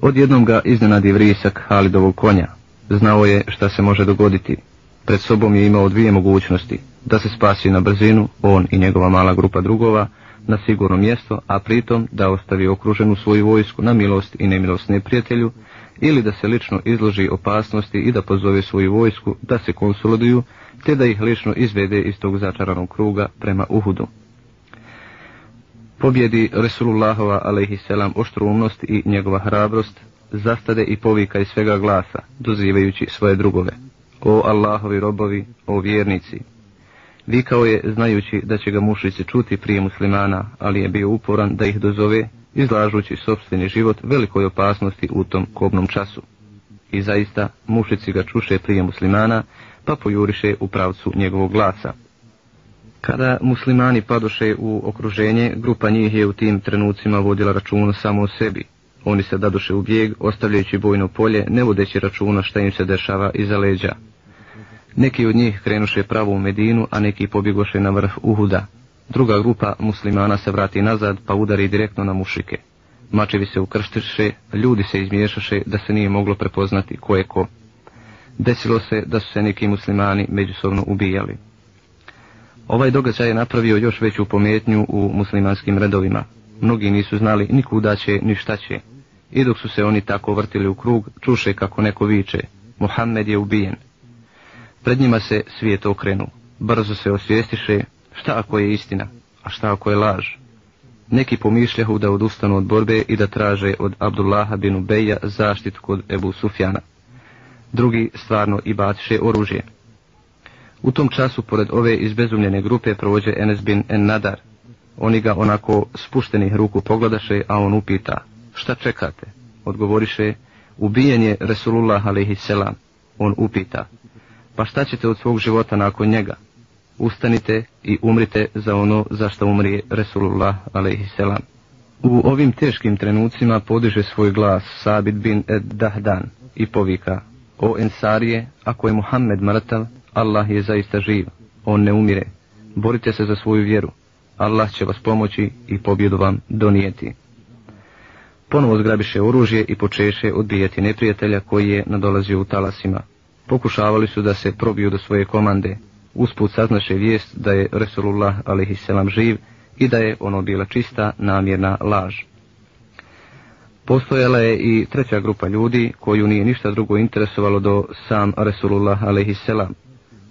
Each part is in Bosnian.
Odjednom ga iznenadi vrisak Halidovog konja. Znao je šta se može dogoditi. Pred sobom je imao dvije mogućnosti, da se spasi na brzinu, on i njegova mala grupa drugova, na sigurno mjesto, a pritom da ostavi okruženu svoju vojsku na milost i nemilost neprijatelju, ili da se lično izloži opasnosti i da pozove svoju vojsku da se konsoliduju, te da ih lično izvede iz tog začaranog kruga prema Uhudu. Pobjedi Resulullahova alaihisselam oštrumnost i njegova hrabrost zastade i povika iz svega glasa, dozivajući svoje drugove. O Allahovi robovi, o vjernici! Vikao je, znajući da će ga mušici čuti prije muslimana, ali je bio uporan da ih dozove, izlažući sobstveni život velikoj opasnosti u tom kobnom času. I zaista, mušici ga čuše prije muslimana, pa pojuriše u pravcu njegovog glasa. Kada muslimani padoše u okruženje, grupa njih je u tim trenucima vodila računa samo o sebi. Oni se dadoše u bijeg, ostavljajući bojno polje, ne vodeći računa šta im se dešava iza leđa. Neki od njih krenuše pravo u Medinu, a neki pobjegoše na vrh Uhuda. Druga grupa muslimana se vrati nazad, pa udari direktno na mušike. Mačevi se ukrštiše, ljudi se izmiješaše da se nije moglo prepoznati ko je ko. Desilo se da su se neki muslimani međusobno ubijali. Ovaj događaj je napravio još veću pometnju u muslimanskim redovima. Mnogi nisu znali ni kuda će, ni šta će. I dok su se oni tako vrtili u krug, čuše kako neko viče, Muhammed je ubijen. Pred njima se svijet okrenu. Brzo se osvijestiše šta ako je istina, a šta ako je laž. Neki pomišljahu da odustanu od borbe i da traže od Abdullaha bin Ubeja zaštitu kod Ebu Sufjana. Drugi stvarno i batiše oružje. U tom času, pored ove izbezumljene grupe, provođe Enes bin En Nadar. Oni ga onako spuštenih ruku pogledaše, a on upita, šta čekate? Odgovoriše, ubijen je Resulullah a.s. On upita, pa šta ćete od svog života nakon njega? Ustanite i umrite za ono za što umrije Resulullah a.s. U ovim teškim trenucima podiže svoj glas Sabit bin Ed Dahdan i povika, o Ensarije, ako je Muhammed mrtav, Allah je zaista živ, on ne umire. Borite se za svoju vjeru. Allah će vas pomoći i pobjedu vam donijeti. Ponovo zgrabiše oružje i počeše odbijati neprijatelja koji je nadolazio u talasima. Pokušavali su da se probiju do svoje komande. Usput saznaše vijest da je Resulullah a.s. živ i da je ono bila čista namjerna laž. Postojala je i treća grupa ljudi koju nije ništa drugo interesovalo do sam Resulullah a.s.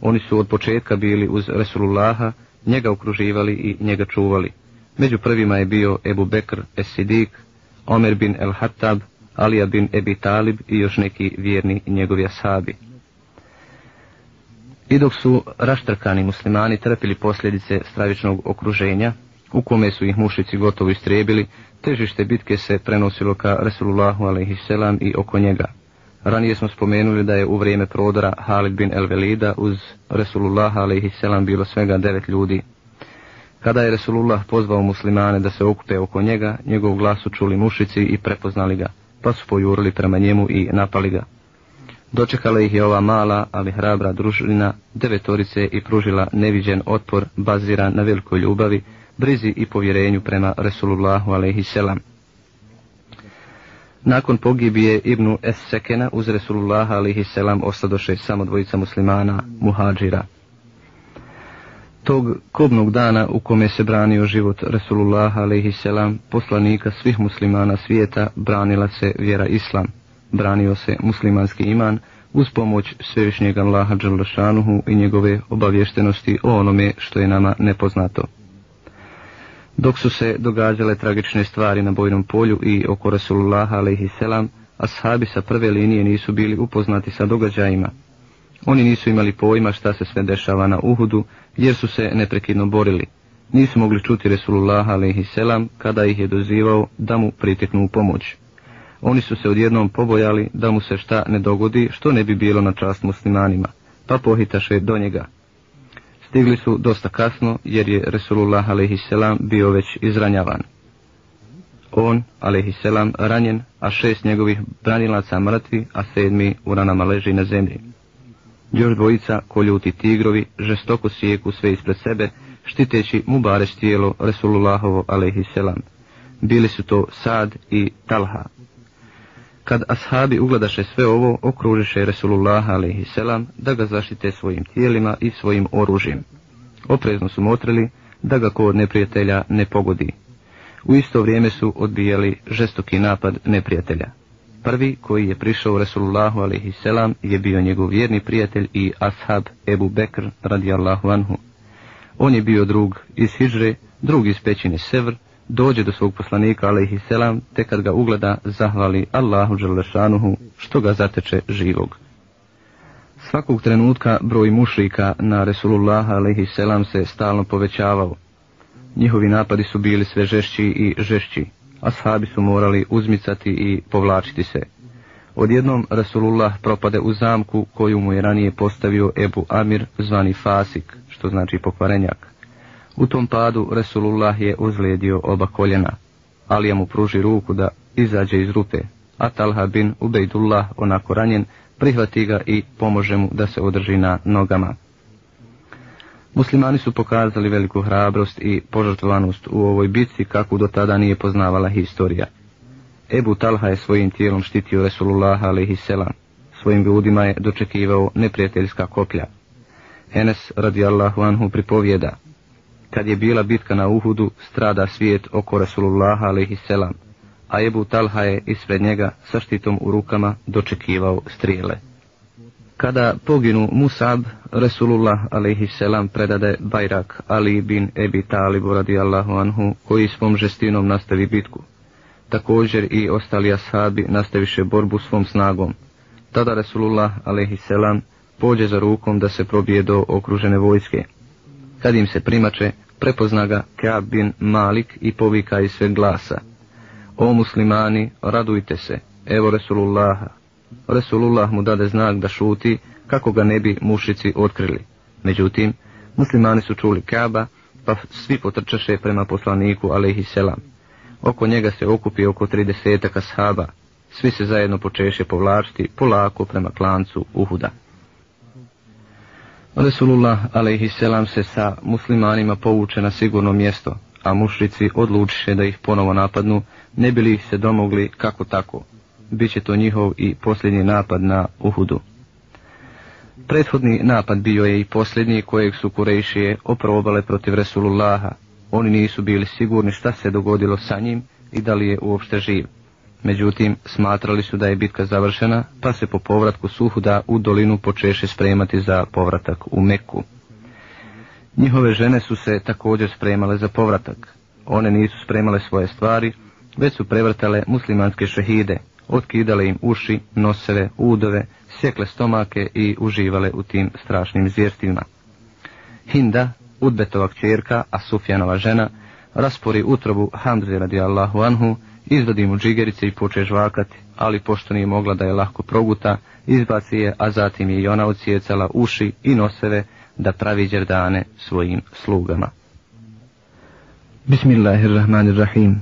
Oni su od početka bili uz Resulullaha, njega okruživali i njega čuvali. Među prvima je bio Ebu Bekr Es-Sidik, Omer bin El-Hattab, Alija bin Ebi Talib i još neki vjerni njegovi ashabi. I dok su raštrkani muslimani trpili posljedice stravičnog okruženja, u kome su ih mušici gotovo istrebili, težište bitke se prenosilo ka Resulullahu a.s. i oko njega. Ranije smo spomenuli da je u vrijeme prodora Halid bin El Velida uz Resulullah a.s. bilo svega devet ljudi. Kada je Resulullah pozvao muslimane da se okupe oko njega, njegov glas su čuli mušici i prepoznali ga, pa su pojurili prema njemu i napali ga. Dočekala ih je ova mala, ali hrabra družina, devetorice i pružila neviđen otpor baziran na velikoj ljubavi, brizi i povjerenju prema Resulullahu a.s. Nakon pogibije Ibnu Es-Sekena uz Resulullah alihi selam ostadoše samo dvojica muslimana, muhađira. Tog kobnog dana u kome se branio život Resulullah alihi selam, poslanika svih muslimana svijeta, branila se vjera Islam. Branio se muslimanski iman uz pomoć svevišnjeg Allaha Đalšanuhu i njegove obavještenosti o onome što je nama nepoznato. Dok su se događale tragične stvari na bojnom polju i oko Rasulullaha a.s. ashabi sa prve linije nisu bili upoznati sa događajima. Oni nisu imali pojma šta se sve dešava na Uhudu, jer su se neprekidno borili. Nisu mogli čuti Resulullaha a.s. kada ih je dozivao da mu priteknu u pomoć. Oni su se odjednom pobojali da mu se šta ne dogodi što ne bi bilo na čast muslimanima, pa pohitaše do njega. Stigli su dosta kasno jer je Resulullah a.s. bio već izranjavan. On, a.s. ranjen, a šest njegovih branilaca mrtvi, a sedmi u ranama leži na zemlji. Još dvojica, koljuti tigrovi, žestoko sijeku sve ispred sebe, štiteći mu bareš tijelo Resulullahovo a.s. Bili su to Sad i Talha. Kad ashabi ugledaše sve ovo, okružiše Resulullah a.s. da ga zaštite svojim tijelima i svojim oružjem. Oprezno su motrili da ga kod neprijatelja ne pogodi. U isto vrijeme su odbijali žestoki napad neprijatelja. Prvi koji je prišao Resulullahu a.s. je bio njegov vjerni prijatelj i ashab Ebu Bekr radijallahu anhu. On je bio drug iz Hidžre, drug iz pećine Sevr, dođe do svog poslanika alaihi te kad ga ugleda zahvali Allahu Đalešanuhu što ga zateče živog. Svakog trenutka broj mušrika na Resulullah alaihi se stalno povećavao. Njihovi napadi su bili sve žešći i žešći, a su morali uzmicati i povlačiti se. Odjednom Rasulullah propade u zamku koju mu je ranije postavio Ebu Amir zvani Fasik, što znači pokvarenjak. U tom padu Resulullah je uzledio oba koljena, Alija mu pruži ruku da izađe iz rupe, a Talha bin Ubejdullah, onako ranjen, prihvati ga i pomože mu da se održi na nogama. Muslimani su pokazali veliku hrabrost i požrtvovanost u ovoj bitci kakvu do tada nije poznavala historija. Ebu Talha je svojim tijelom štitio Resulullah a.s. Svojim ljudima je dočekivao neprijateljska koplja. Enes radijallahu anhu pripovjeda, kad je bila bitka na Uhudu, strada svijet oko Resulullaha a.s. A Ebu Talha je ispred njega sa štitom u rukama dočekivao strijele. Kada poginu Musab, Resulullah a.s. predade Bajrak Ali bin Ebi Talibu radijallahu anhu, koji svom žestinom nastavi bitku. Također i ostali ashabi nastaviše borbu svom snagom. Tada Resulullah a.s. pođe za rukom da se probije do okružene vojske. Kad im se primače, prepozna ga Kaab bin Malik i povika iz sveg glasa. O muslimani, radujte se, evo Resulullaha. Resulullah mu dade znak da šuti, kako ga ne bi mušici otkrili. Međutim, muslimani su čuli Kaaba, pa svi potrčaše prema poslaniku, alaihi selam. Oko njega se okupi oko tridesetaka sahaba. svi se zajedno počeše povlačiti polako prema klancu Uhuda. Resulullah a.s. se sa muslimanima povuče na sigurno mjesto, a mušrici odlučiše da ih ponovo napadnu, ne bili ih se domogli kako tako. Biće to njihov i posljednji napad na Uhudu. Prethodni napad bio je i posljednji kojeg su Kurejšije oprobale protiv Resulullaha. Oni nisu bili sigurni šta se dogodilo sa njim i da li je uopšte živ. Međutim, smatrali su da je bitka završena, pa se po povratku Suhuda u dolinu počeše spremati za povratak u Meku. Njihove žene su se također spremale za povratak. One nisu spremale svoje stvari, već su prevrtale muslimanske šehide, otkidale im uši, noseve, udove, sjekle stomake i uživale u tim strašnim zvjerstvima. Hinda, Udbetova kćerka, a Sufjanova žena, raspori utrobu Hamzi radijallahu anhu, izvadi mu džigerice i poče žvakati, ali pošto nije mogla da je lahko proguta, izbaci je, a zatim je i ona ocijecala uši i noseve da pravi džerdane svojim slugama. Bismillahirrahmanirrahim.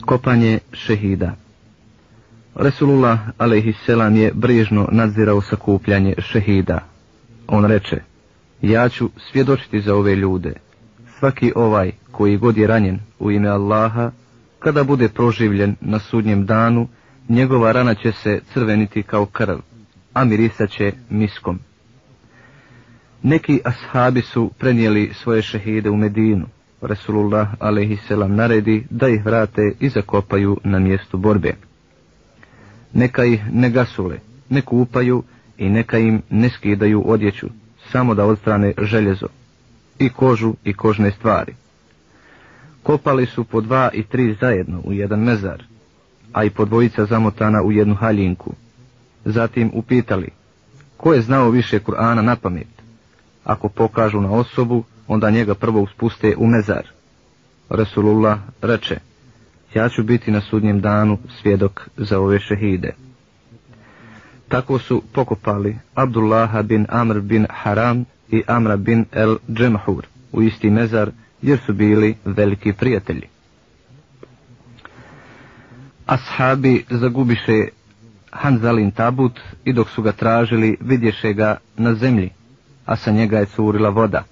Kopanje šehida. Resulullah alaihisselam je brižno nadzirao sakupljanje šehida. On reče, ja ću svjedočiti za ove ljude. Svaki ovaj koji god je ranjen u ime Allaha, kada bude proživljen na sudnjem danu, njegova rana će se crveniti kao krv, a mirisaće miskom. Neki ashabi su prenijeli svoje šehide u Medinu. Resulullah a.s. naredi da ih vrate i zakopaju na mjestu borbe. Neka ih ne gasule, ne kupaju i neka im ne skidaju odjeću, samo da odstrane željezo, i kožu i kožne stvari. Kopali su po dva i tri zajedno u jedan mezar, a i po dvojica zamotana u jednu haljinku. Zatim upitali, ko je znao više Kur'ana na pamet? Ako pokažu na osobu, onda njega prvo uspuste u mezar. Resulullah reče, ja ću biti na sudnjem danu svjedok za ove šehide. Tako su pokopali Abdullaha bin Amr bin Haram i Amra bin El Džemahur u isti mezar, jer su bili veliki prijatelji. Ashabi zagubiše Hanzalin tabut i dok su ga tražili vidješe ga na zemlji, a sa njega je curila voda.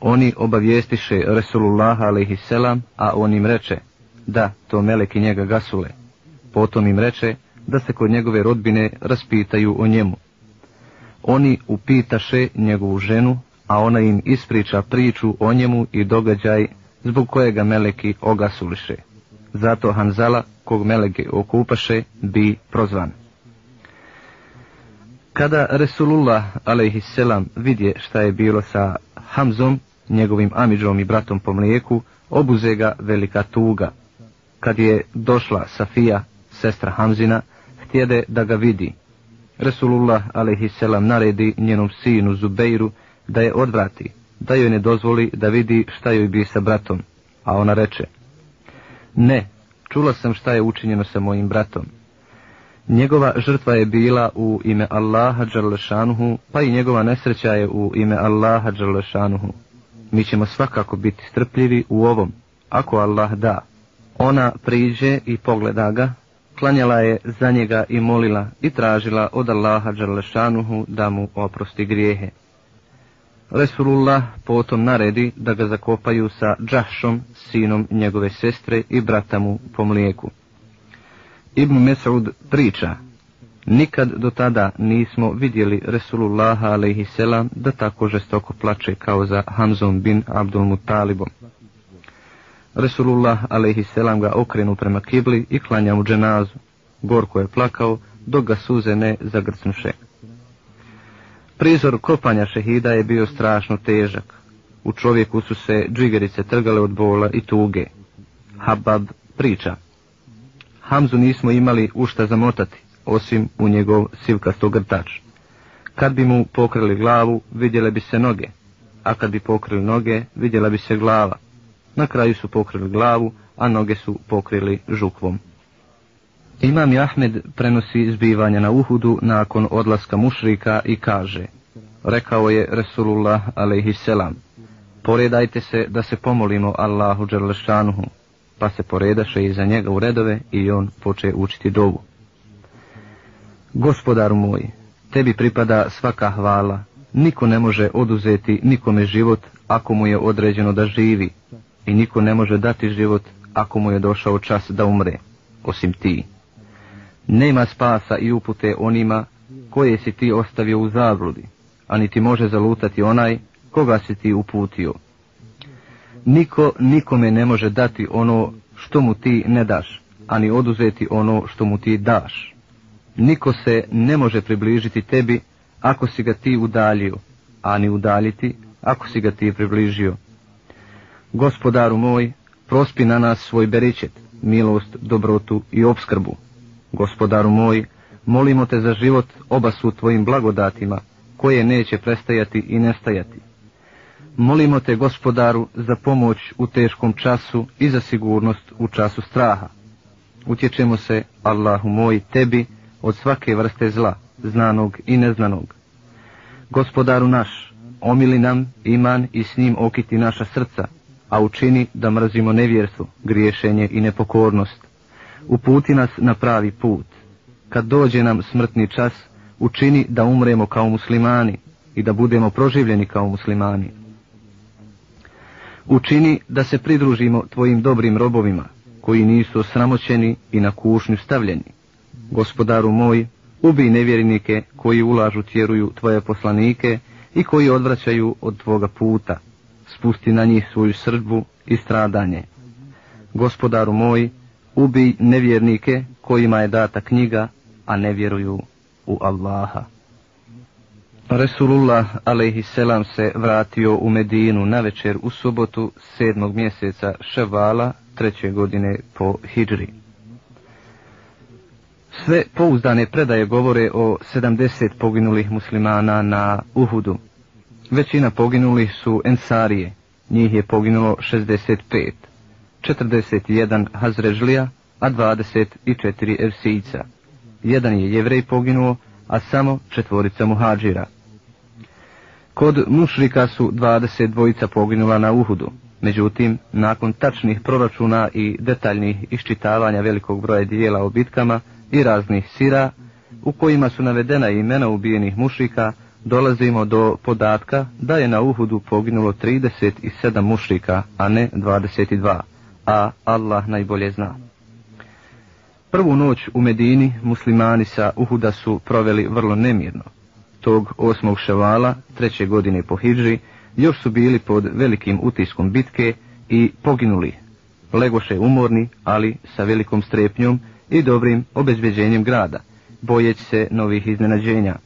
Oni obavijestiše Resulullah a.s. a on im reče, da, to meleki njega gasule. Potom im reče, da se kod njegove rodbine raspitaju o njemu. Oni upitaše njegovu ženu, a ona im ispriča priču o njemu i događaj zbog kojega meleki ogasuliše. Zato Hanzala, kog meleke okupaše, bi prozvan. Kada Resulullah a.s. vidje šta je bilo sa Hamzom, njegovim amidžom i bratom po mlijeku, obuze ga velika tuga. Kad je došla Safija, sestra Hamzina, htjede da ga vidi. Resulullah a.s. naredi njenom sinu Zubeiru da je odvrati, da joj ne dozvoli da vidi šta joj bi sa bratom, a ona reče, ne, čula sam šta je učinjeno sa mojim bratom. Njegova žrtva je bila u ime Allaha Đalešanuhu, pa i njegova nesreća je u ime Allaha Đalešanuhu. Mi ćemo svakako biti strpljivi u ovom, ako Allah da. Ona priđe i pogleda ga, klanjala je za njega i molila i tražila od Allaha Đalešanuhu da mu oprosti grijehe. Resulullah potom naredi da ga zakopaju sa Džahšom, sinom njegove sestre i brata mu po mlijeku. Ibn Mesud priča, nikad do tada nismo vidjeli Resulullaha a.s. da tako žestoko plače kao za Hamzom bin Abdul Mutalibom. Resulullah a.s. ga okrenu prema kibli i klanja mu dženazu. Gorko je plakao, dok ga suze ne zagrcnuše. Prizor kopanja šehida je bio strašno težak. U čovjeku su se džigerice trgale od bola i tuge. Habab priča. Hamzu nismo imali u šta zamotati, osim u njegov sivkastog grtač. Kad bi mu pokrili glavu, vidjele bi se noge, a kad bi pokrili noge, vidjela bi se glava. Na kraju su pokrili glavu, a noge su pokrili žukvom. Imam Ahmed prenosi izbivanja na Uhudu nakon odlaska mušrika i kaže, rekao je Resulullah alaihisselam, poredajte se da se pomolimo Allahu Đerlešanuhu, pa se poredaše iza njega u redove i on poče učiti dovu. Gospodaru moj, tebi pripada svaka hvala, niko ne može oduzeti nikome život ako mu je određeno da živi i niko ne može dati život ako mu je došao čas da umre, osim ti. Nema spasa i upute onima koje si ti ostavio u zabludi, a niti može zalutati onaj koga si ti uputio. Niko nikome ne može dati ono što mu ti ne daš, ani oduzeti ono što mu ti daš. Niko se ne može približiti tebi ako si ga ti udaljio, ani udaljiti ako si ga ti približio. Gospodaru moj, prospi na nas svoj beričet, milost, dobrotu i obskrbu. Gospodaru moj, molimo te za život oba su tvojim blagodatima, koje neće prestajati i nestajati. Molimo te, gospodaru, za pomoć u teškom času i za sigurnost u času straha. Utječemo se, Allahu moj, tebi, od svake vrste zla, znanog i neznanog. Gospodaru naš, omili nam iman i s njim okiti naša srca, a učini da mrzimo nevjerstvo, griješenje i nepokornost. Uputi nas na pravi put. Kad dođe nam smrtni čas, učini da umremo kao muslimani i da budemo proživljeni kao muslimani. Učini da se pridružimo tvojim dobrim robovima, koji nisu osramoćeni i na kušnju stavljeni. Gospodaru moj, ubij nevjernike koji ulažu tjeruju tvoje poslanike i koji odvraćaju od tvoga puta. Spusti na njih svoju srdbu i stradanje. Gospodaru moj, ubij nevjernike kojima je data knjiga, a ne vjeruju u Allaha. Resulullah alaihisselam se vratio u Medinu na večer u subotu sedmog mjeseca Ševala treće godine po Hidri. Sve pouzdane predaje govore o 70 poginulih muslimana na Uhudu. Većina poginulih su Ensarije, njih je poginulo 65, 41 Hazrežlija, a 24 Evsijica. Jedan je jevrej poginuo, a samo četvorica muhađira. Kod mušrika su 20 dvojica poginula na Uhudu. Međutim, nakon tačnih proračuna i detaljnih iščitavanja velikog broja dijela o bitkama i raznih sira, u kojima su navedena imena ubijenih mušrika, dolazimo do podatka da je na Uhudu poginulo 37 mušrika, a ne 22, a Allah najbolje zna. Prvu noć u Medini muslimani sa Uhuda su proveli vrlo nemirno. Tog osmog ševala, treće godine po Hidži, još su bili pod velikim utiskom bitke i poginuli. Legoše umorni, ali sa velikom strepnjom i dobrim obezbeđenjem grada, bojeći se novih iznenađenja.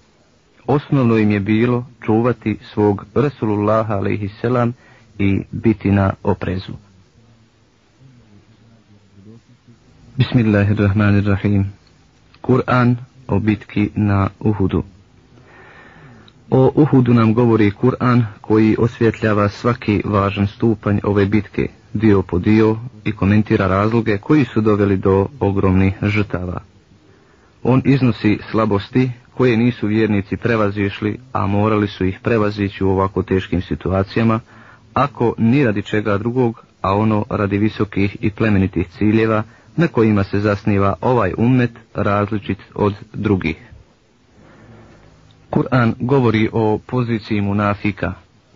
Osnovno im je bilo čuvati svog Rasulullaha alaihisselam i biti na oprezu. Bismillahirrahmanirrahim. Kur'an o bitki na Uhudu. O Uhudu nam govori Kur'an koji osvjetljava svaki važan stupanj ove bitke, dio po dio i komentira razloge koji su doveli do ogromnih žrtava. On iznosi slabosti koje nisu vjernici prevazišli, a morali su ih prevazići u ovako teškim situacijama, ako ni radi čega drugog, a ono radi visokih i plemenitih ciljeva, na kojima se zasniva ovaj ummet različit od drugih. Kur'an govori o poziciji munafika.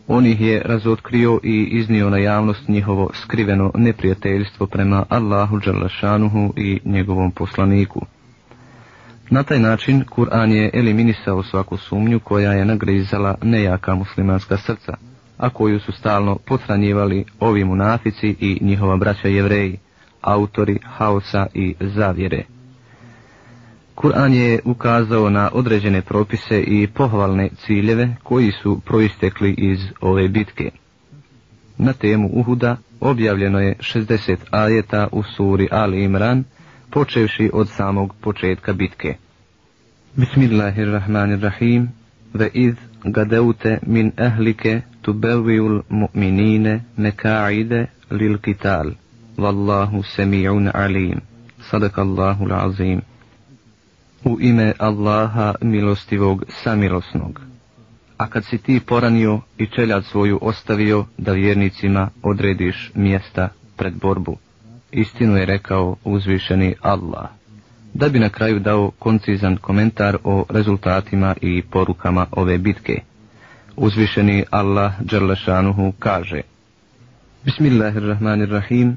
On ih je razotkrio i iznio na javnost njihovo skriveno neprijateljstvo prema Allahu Đalašanuhu i njegovom poslaniku. Na taj način Kur'an je eliminisao svaku sumnju koja je nagrizala nejaka muslimanska srca, a koju su stalno potranjivali ovi munafici i njihova braća jevreji autori haosa i zavjere. Kur'an je ukazao na određene propise i pohvalne ciljeve koji su proistekli iz ove bitke. Na temu Uhuda objavljeno je 60 ajeta u suri Ali Imran, počevši od samog početka bitke. Bismillahirrahmanirrahim, ve iz gadeute min ehlike tubevijul mu'minine meka'ide lil kital. Wallahu semi'un alim. Sadakallahu l'azim. U ime Allaha milostivog samilosnog. A kad si ti poranio i čeljad svoju ostavio da vjernicima odrediš mjesta pred borbu. Istinu je rekao uzvišeni Allah. Da bi na kraju dao koncizan komentar o rezultatima i porukama ove bitke. Uzvišeni Allah Đerlešanuhu kaže Bismillahirrahmanirrahim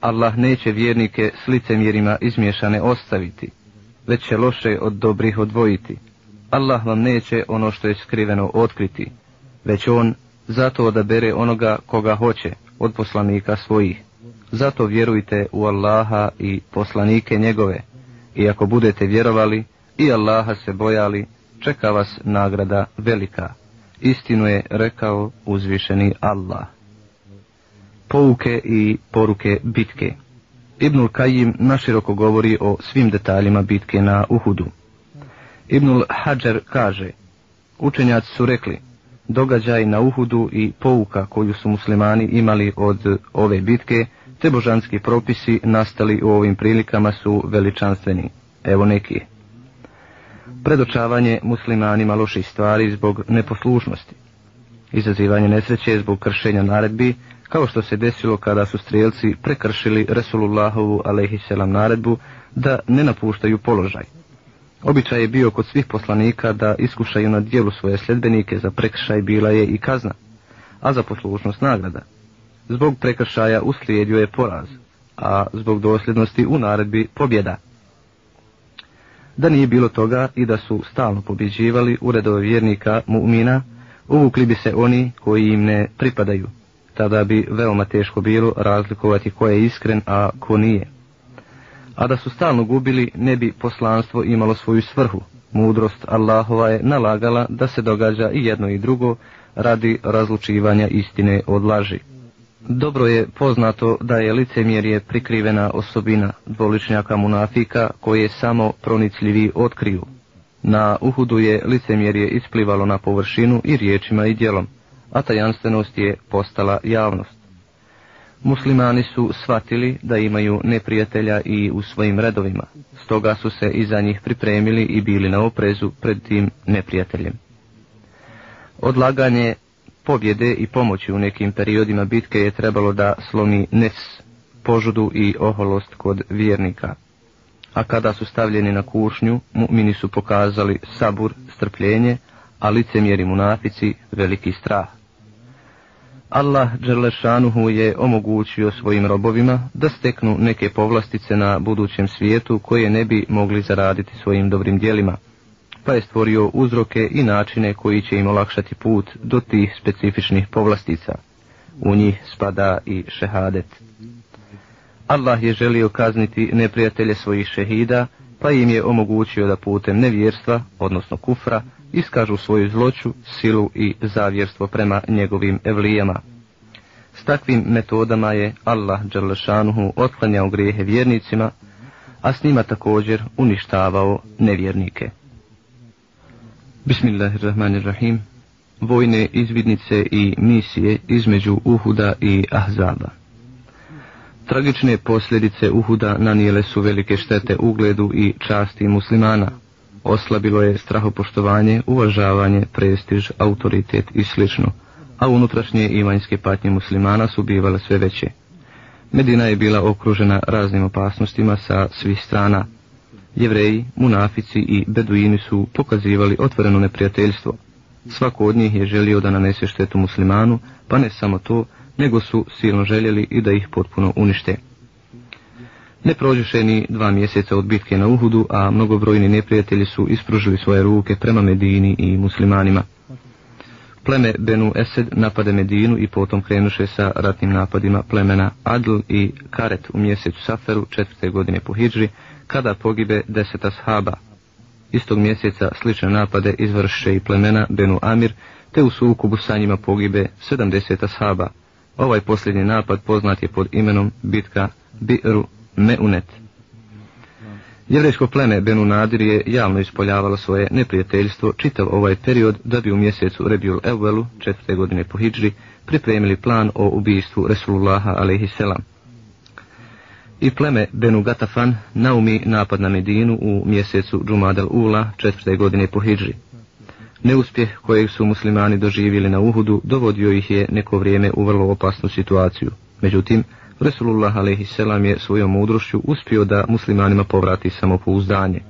Allah neće vjernike s licemjerima izmješane ostaviti, već će loše od dobrih odvojiti. Allah vam neće ono što je skriveno otkriti, već on zato odabere onoga koga hoće od poslanika svojih. Zato vjerujte u Allaha i poslanike njegove, i ako budete vjerovali i Allaha se bojali, čeka vas nagrada velika. Istinu je rekao uzvišeni Allah pouke i poruke bitke. Ibnul Kajim naširoko govori o svim detaljima bitke na Uhudu. Ibnul Hadžer kaže, učenjaci su rekli, događaj na Uhudu i pouka koju su muslimani imali od ove bitke, te božanski propisi nastali u ovim prilikama su veličanstveni. Evo neki. Predočavanje muslimanima loših stvari zbog neposlušnosti. Izazivanje nesreće zbog kršenja naredbi, kao što se desilo kada su strijelci prekršili Resulullahovu alaihisselam naredbu da ne napuštaju položaj. Običaj je bio kod svih poslanika da iskušaju na dijelu svoje sljedbenike za prekršaj bila je i kazna, a za poslušnost nagrada. Zbog prekršaja uslijedio je poraz, a zbog dosljednosti u naredbi pobjeda. Da nije bilo toga i da su stalno pobjeđivali uredove vjernika mu'mina, uvukli bi se oni koji im ne pripadaju, tada bi veoma teško bilo razlikovati ko je iskren, a ko nije. A da su stalno gubili, ne bi poslanstvo imalo svoju svrhu. Mudrost Allahova je nalagala da se događa i jedno i drugo radi razlučivanja istine od laži. Dobro je poznato da je licemjerje prikrivena osobina dvoličnjaka munafika koje samo pronicljivi otkriju. Na Uhudu je licemjerje isplivalo na površinu i riječima i djelom a tajanstvenost je postala javnost. Muslimani su shvatili da imaju neprijatelja i u svojim redovima, stoga su se i za njih pripremili i bili na oprezu pred tim neprijateljem. Odlaganje pobjede i pomoći u nekim periodima bitke je trebalo da slomi nefs, požudu i oholost kod vjernika. A kada su stavljeni na kušnju, mu'mini su pokazali sabur, strpljenje, a licemjeri munafici veliki strah. Allah Đerlešanuhu je omogućio svojim robovima da steknu neke povlastice na budućem svijetu koje ne bi mogli zaraditi svojim dobrim dijelima, pa je stvorio uzroke i načine koji će im olakšati put do tih specifičnih povlastica. U njih spada i šehadet. Allah je želio kazniti neprijatelje svojih šehida, pa im je omogućio da putem nevjerstva, odnosno kufra, iskažu svoju zloću, silu i zavjerstvo prema njegovim evlijama. S takvim metodama je Allah Đerlešanuhu otklanjao grijehe vjernicima, a s njima također uništavao nevjernike. Bismillahirrahmanirrahim. Vojne izvidnice i misije između Uhuda i Ahzaba. Tragične posljedice Uhuda nanijele su velike štete ugledu i časti muslimana. Oslabilo je strahopoštovanje, uvažavanje, prestiž, autoritet i sl. A unutrašnje i vanjske patnje muslimana su bivale sve veće. Medina je bila okružena raznim opasnostima sa svih strana. Jevreji, munafici i beduini su pokazivali otvoreno neprijateljstvo. Svako od njih je želio da nanese štetu muslimanu, pa ne samo to, nego su silno željeli i da ih potpuno unište. Ne prođuše ni dva mjeseca od bitke na Uhudu, a mnogobrojni neprijatelji su ispružili svoje ruke prema Medini i muslimanima. Pleme Benu Esed napade Medinu i potom krenuše sa ratnim napadima plemena Adl i Karet u mjesecu Saferu četvrte godine po Hidži, kada pogibe deseta shaba. Istog mjeseca slične napade izvrše i plemena Benu Amir, te u sukubu sa njima pogibe sedamdeseta shaba. Ovaj posljednji napad poznat je pod imenom bitka Bi'ru Meunet. Jevrejsko pleme Benu Nadir je javno ispoljavalo svoje neprijateljstvo čitav ovaj period da bi u mjesecu Rebjul Evvelu, četvrte godine po Hidžri, pripremili plan o ubijstvu Resulullaha alaihisselam. I pleme Benu Gatafan naumi napad na Medinu u mjesecu Džumadel Ula, četvrte godine po Hidžri. Neuspjeh kojeg su muslimani doživjeli na Uhudu dovodio ih je neko vrijeme u vrlo opasnu situaciju. Međutim, Resulullah a.s. je svojom mudrošću uspio da muslimanima povrati samopouzdanje.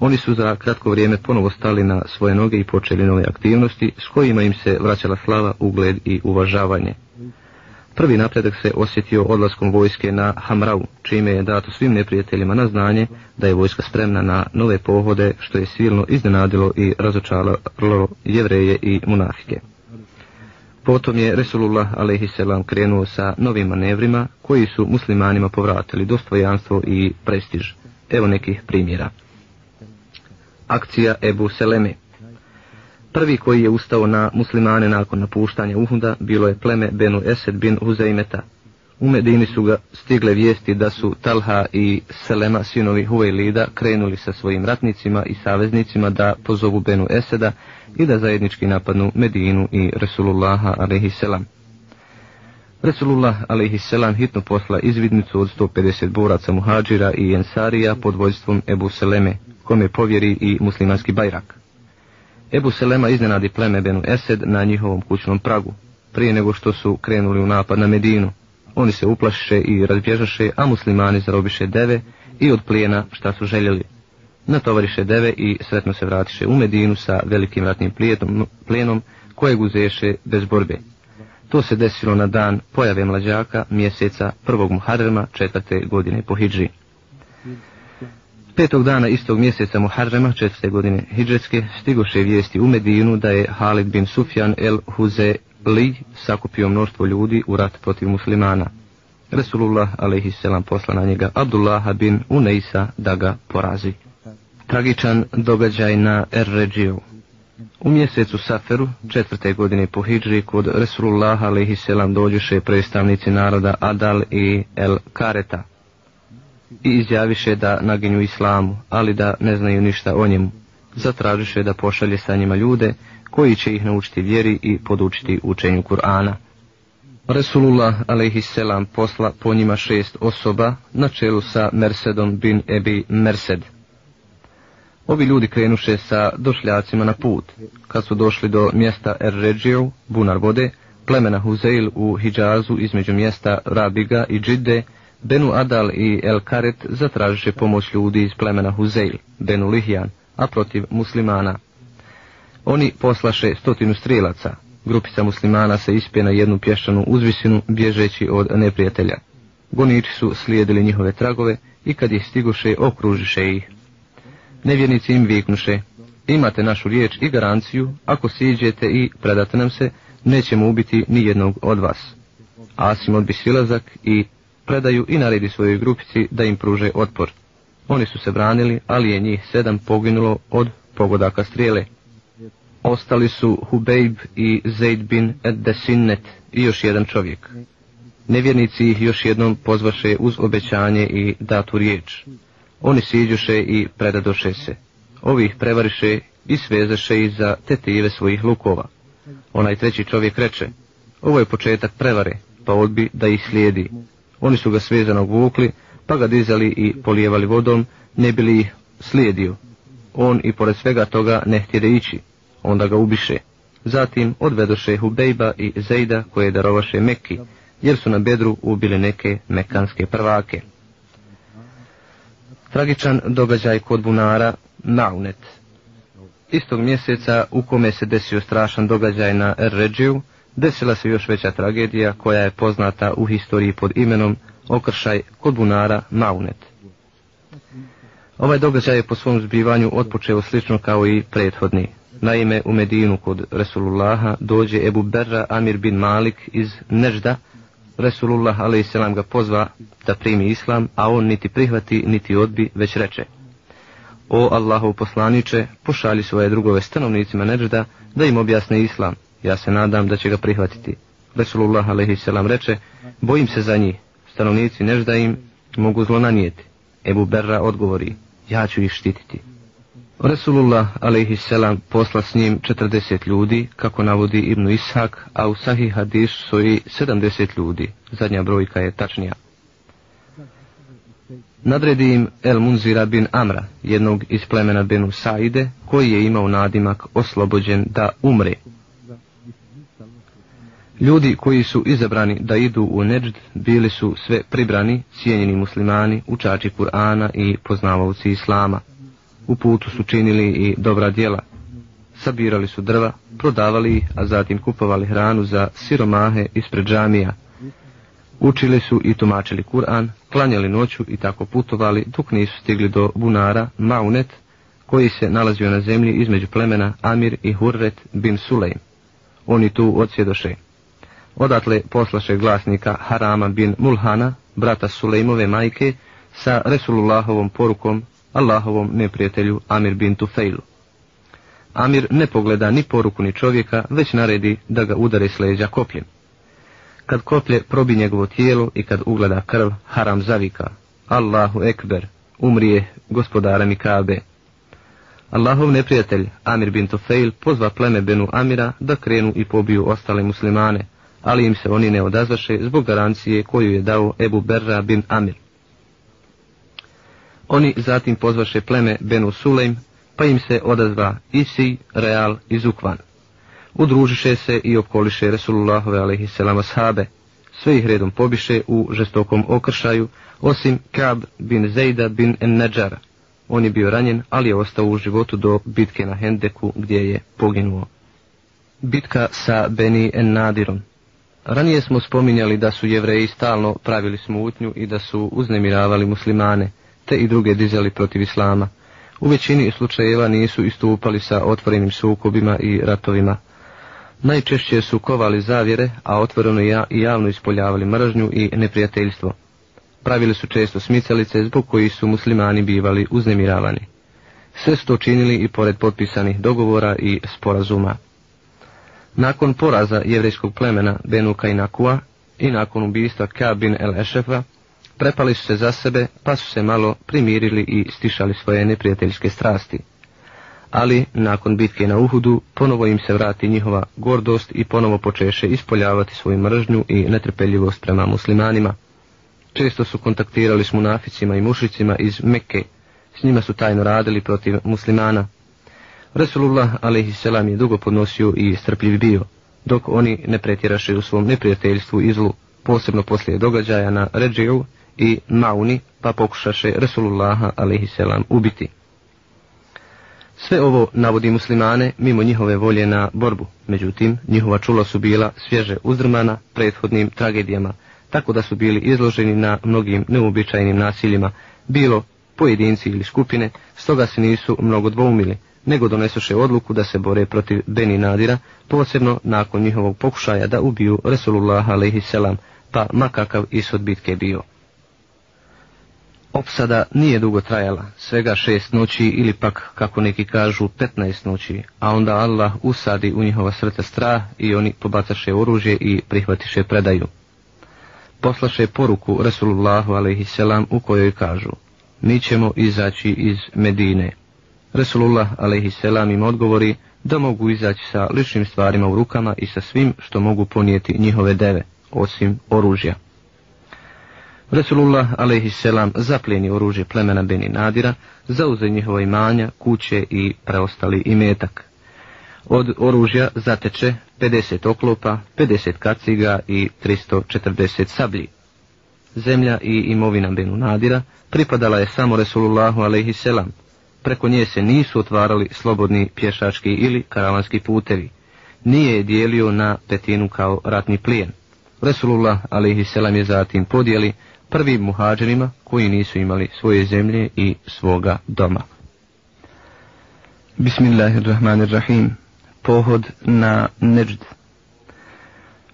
Oni su za kratko vrijeme ponovo stali na svoje noge i počeli nove aktivnosti s kojima im se vraćala slava, ugled i uvažavanje. Prvi napredak se osjetio odlaskom vojske na Hamrau, čime je dato svim neprijateljima na znanje da je vojska spremna na nove pohode, što je silno iznenadilo i razočalo jevreje i munafike. Potom je Resulullah alaihisselam krenuo sa novim manevrima koji su muslimanima povratili dostojanstvo i prestiž. Evo nekih primjera. Akcija Ebu Seleme Prvi koji je ustao na muslimane nakon napuštanja Uhunda bilo je pleme Benu Esed bin Huzeimeta. U Medini su ga stigle vijesti da su Talha i Selema, sinovi Huvejlida, krenuli sa svojim ratnicima i saveznicima da pozovu Benu Eseda i da zajednički napadnu Medinu i Resulullaha a.s. Resulullah a.s. hitno posla izvidnicu od 150 boraca muhađira i ensarija pod vojstvom Ebu Seleme, kome povjeri i muslimanski bajrak. Ebu Selema iznenadi pleme Benu Esed na njihovom kućnom pragu, prije nego što su krenuli u napad na Medinu. Oni se uplašiše i razbježaše, a muslimani zarobiše deve i od plijena šta su željeli. Natovariše deve i sretno se vratiše u Medinu sa velikim ratnim plijetom, plijenom kojeg uzeše bez borbe. To se desilo na dan pojave mlađaka mjeseca prvog Muharrema četvrte godine po Hidži. Petog dana istog mjeseca Muharrema, četvrte godine Hidžetske, stigoše vijesti u Medinu da je Halid bin Sufjan el Huze Li sakupio mnoštvo ljudi u rat protiv muslimana. Resulullah a.s. posla na njega Abdullaha bin Uneisa da ga porazi. Tragičan događaj na Erređiju. U mjesecu Saferu, četvrte godine po Hidži, kod Resulullah a.s. dođuše predstavnici naroda Adal i El Kareta, i izjaviše da naginju islamu, ali da ne znaju ništa o njemu. Zatražiše da pošalje sa njima ljude koji će ih naučiti vjeri i podučiti učenju Kur'ana. Resulullah alaihisselam posla po njima šest osoba na čelu sa Mersedom bin Ebi Mersed. Ovi ljudi krenuše sa došljacima na put. Kad su došli do mjesta Er bunar vode, plemena Huzeil u Hidžazu između mjesta Rabiga i Džide, Benu Adal i El Karet zatražiše pomoć ljudi iz plemena Huzeil, Benu Lihjan, a protiv muslimana. Oni poslaše stotinu strelaca. Grupica muslimana se ispje na jednu pješčanu uzvisinu, bježeći od neprijatelja. Goniči su slijedili njihove tragove i kad ih stiguše, okružiše ih. Nevjernici im viknuše, imate našu riječ i garanciju, ako siđete i predate nam se, nećemo ubiti ni jednog od vas. Asim odbi silazak i predaju i naredi svojoj grupici da im pruže otpor. Oni su se branili, ali je njih sedam poginulo od pogodaka strijele. Ostali su Hubeib i Zaid bin Eddesinnet i još jedan čovjek. Nevjernici ih još jednom pozvaše uz obećanje i datu riječ. Oni siđuše i predadoše se. Ovi ih prevariše i svezaše ih za tetive svojih lukova. Onaj treći čovjek reče, ovo je početak prevare, pa odbi da ih slijedi. Oni su ga svezanog vukli, pa ga dizali i polijevali vodom, ne bili ih slijedio. On i pored svega toga ne htjede ići, onda ga ubiše. Zatim odvedoše Hubejba i Zejda koje darovaše Mekki, jer su na bedru ubili neke mekanske prvake. Tragičan događaj kod bunara Naunet. Istog mjeseca u kome se desio strašan događaj na Erređiju, desila se još veća tragedija koja je poznata u historiji pod imenom Okršaj kod bunara Naunet. Ovaj događaj je po svom zbivanju otpočeo slično kao i prethodni. Naime, u Medinu kod Resulullaha dođe Ebu Berra Amir bin Malik iz Nežda. Resulullah a.s. ga pozva da primi islam, a on niti prihvati, niti odbi, već reče. O Allahov poslaniče, pošalji svoje drugove stanovnicima Nežda da im objasne islam. Ja se nadam da će ga prihvatiti. Resulullah a.s. reče, bojim se za njih. Stanovnici Nežda im mogu zlo nanijeti. Ebu Berra odgovori, ja ću ih štititi. Resulullah a.s. posla s njim 40 ljudi, kako navodi Ibnu Ishak, a u Sahih Hadis su 70 ljudi. Zadnja brojka je tačnija. Nadredi im El Munzira bin Amra, jednog iz plemena Benu Saide, koji je imao nadimak oslobođen da umre. Ljudi koji su izabrani da idu u Neđd bili su sve pribrani, cijenjeni muslimani, učači Kur'ana i poznavaoci Islama. U putu su činili i dobra djela. Sabirali su drva, prodavali ih, a zatim kupovali hranu za siromahe ispred džamija. Učili su i tumačili Kur'an, klanjali noću i tako putovali dok nisu stigli do bunara Maunet, koji se nalazio na zemlji između plemena Amir i Hurret bin Sulejm. Oni tu odsjedoše. Odatle poslaše glasnika Harama bin Mulhana, brata Sulejmove majke, sa Resulullahovom porukom Allahovom neprijatelju Amir bin Tufejlu. Amir ne pogleda ni poruku ni čovjeka, već naredi da ga udare s leđa kopljem. Kad koplje probi njegovo tijelo i kad ugleda krv, haram zavika. Allahu ekber, umrije gospodara Mikabe. Allahov neprijatelj, Amir bin Tufejl, pozva pleme Benu Amira da krenu i pobiju ostale muslimane, ali im se oni ne odazvaše zbog garancije koju je dao Ebu Berra bin Amir. Oni zatim pozvaše pleme Benu Sulejm, pa im se odazva Isi, Real i Zukvan. Udružiše se i okoliše Resulullahove alaihisselama sahabe. Sve ih redom pobiše u žestokom okršaju, osim Kab bin Zejda bin Ennadžara. On je bio ranjen, ali je ostao u životu do bitke na Hendeku gdje je poginuo. Bitka sa Beni Ennadirom Ranije smo spominjali da su jevreji stalno pravili smutnju i da su uznemiravali muslimane, te i druge dizali protiv islama. U većini slučajeva nisu istupali sa otvorenim sukobima i ratovima. Najčešće su kovali zavjere, a otvoreno i javno ispoljavali mržnju i neprijateljstvo. Pravili su često smicalice zbog koji su muslimani bivali uznemiravani. Sve su to činili i pored potpisanih dogovora i sporazuma. Nakon poraza jevrejskog plemena Benuka i Nakua i nakon ubijstva Kabin el Ešefa, prepali su se za sebe, pa su se malo primirili i stišali svoje neprijateljske strasti. ali nakon bitke na Uhudu ponovo im se vrati njihova gordost i ponovo počeše ispoljavati svoju mržnju i netrpeljivost prema muslimanima. Često su kontaktirali s munaficima i mušicima iz Mekke, s njima su tajno radili protiv muslimana. Resulullah a.s. je dugo podnosio i strpljiv bio, dok oni ne pretjeraše u svom neprijateljstvu i zlu, posebno poslije događaja na Ređeju i Mauni, pa pokušaše Resulullaha a.s. ubiti. Sve ovo navodi muslimane mimo njihove volje na borbu, međutim njihova čula su bila svježe uzdrmana prethodnim tragedijama, tako da su bili izloženi na mnogim neobičajnim nasiljima, bilo pojedinci ili skupine, stoga se nisu mnogo dvoumili, nego donesuše odluku da se bore protiv Beni Nadira, posebno nakon njihovog pokušaja da ubiju Resulullah a.s. pa makakav ishod bitke bio. Opsada nije dugo trajala, svega šest noći ili pak, kako neki kažu, petnaest noći, a onda Allah usadi u njihova srca strah i oni pobacaše oružje i prihvatiše predaju. Poslaše poruku Resulullahu a.s. u kojoj kažu, mi ćemo izaći iz Medine. Resulullah a.s. im odgovori da mogu izaći sa ličnim stvarima u rukama i sa svim što mogu ponijeti njihove deve, osim oružja. Resulullah a.s. zapljeni oružje plemena Beni Nadira, zauze njihova imanja, kuće i preostali imetak. Od oružja zateče 50 oklopa, 50 kaciga i 340 sablji. Zemlja i imovina Benu Nadira pripadala je samo Resulullahu a.s. Preko nje se nisu otvarali slobodni pješački ili karavanski putevi. Nije je dijelio na petinu kao ratni plijen. Resulullah a.s. je zatim podijeli prvim muhađerima koji nisu imali svoje zemlje i svoga doma. Bismillahirrahmanirrahim. Pohod na Neđd.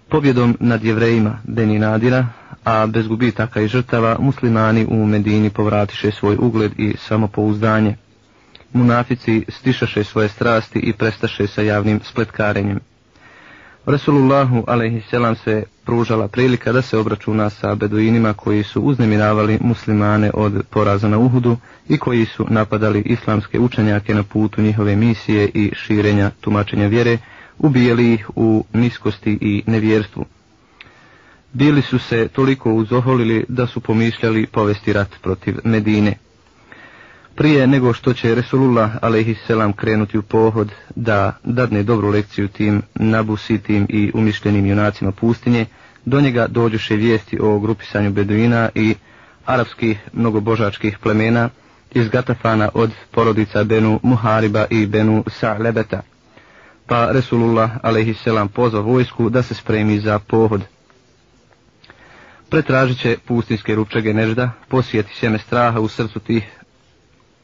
Pobjedom nad jevrejima Beni Nadira, a bez gubitaka i žrtava, muslimani u Medini povratiše svoj ugled i samopouzdanje. Munafici stišaše svoje strasti i prestaše sa javnim spletkarenjem. Rasulullahu a.s. se pružala prilika da se obračuna sa beduinima koji su uznemiravali muslimane od poraza na Uhudu i koji su napadali islamske učenjake na putu njihove misije i širenja tumačenja vjere, ubijali ih u niskosti i nevjerstvu. Bili su se toliko uzoholili da su pomišljali povesti rat protiv Medine. Prije nego što će Resulullah alaihisselam krenuti u pohod da dadne dobru lekciju tim nabusitim i umišljenim junacima pustinje, do njega dođuše vijesti o grupisanju beduina i arapskih mnogobožačkih plemena iz Gatafana od porodica Benu Muhariba i Benu Sa'lebeta. Pa Resulullah a.s. pozva vojsku da se spremi za pohod. Pretražit će pustinske ručege nežda, posijeti sjeme straha u srcu tih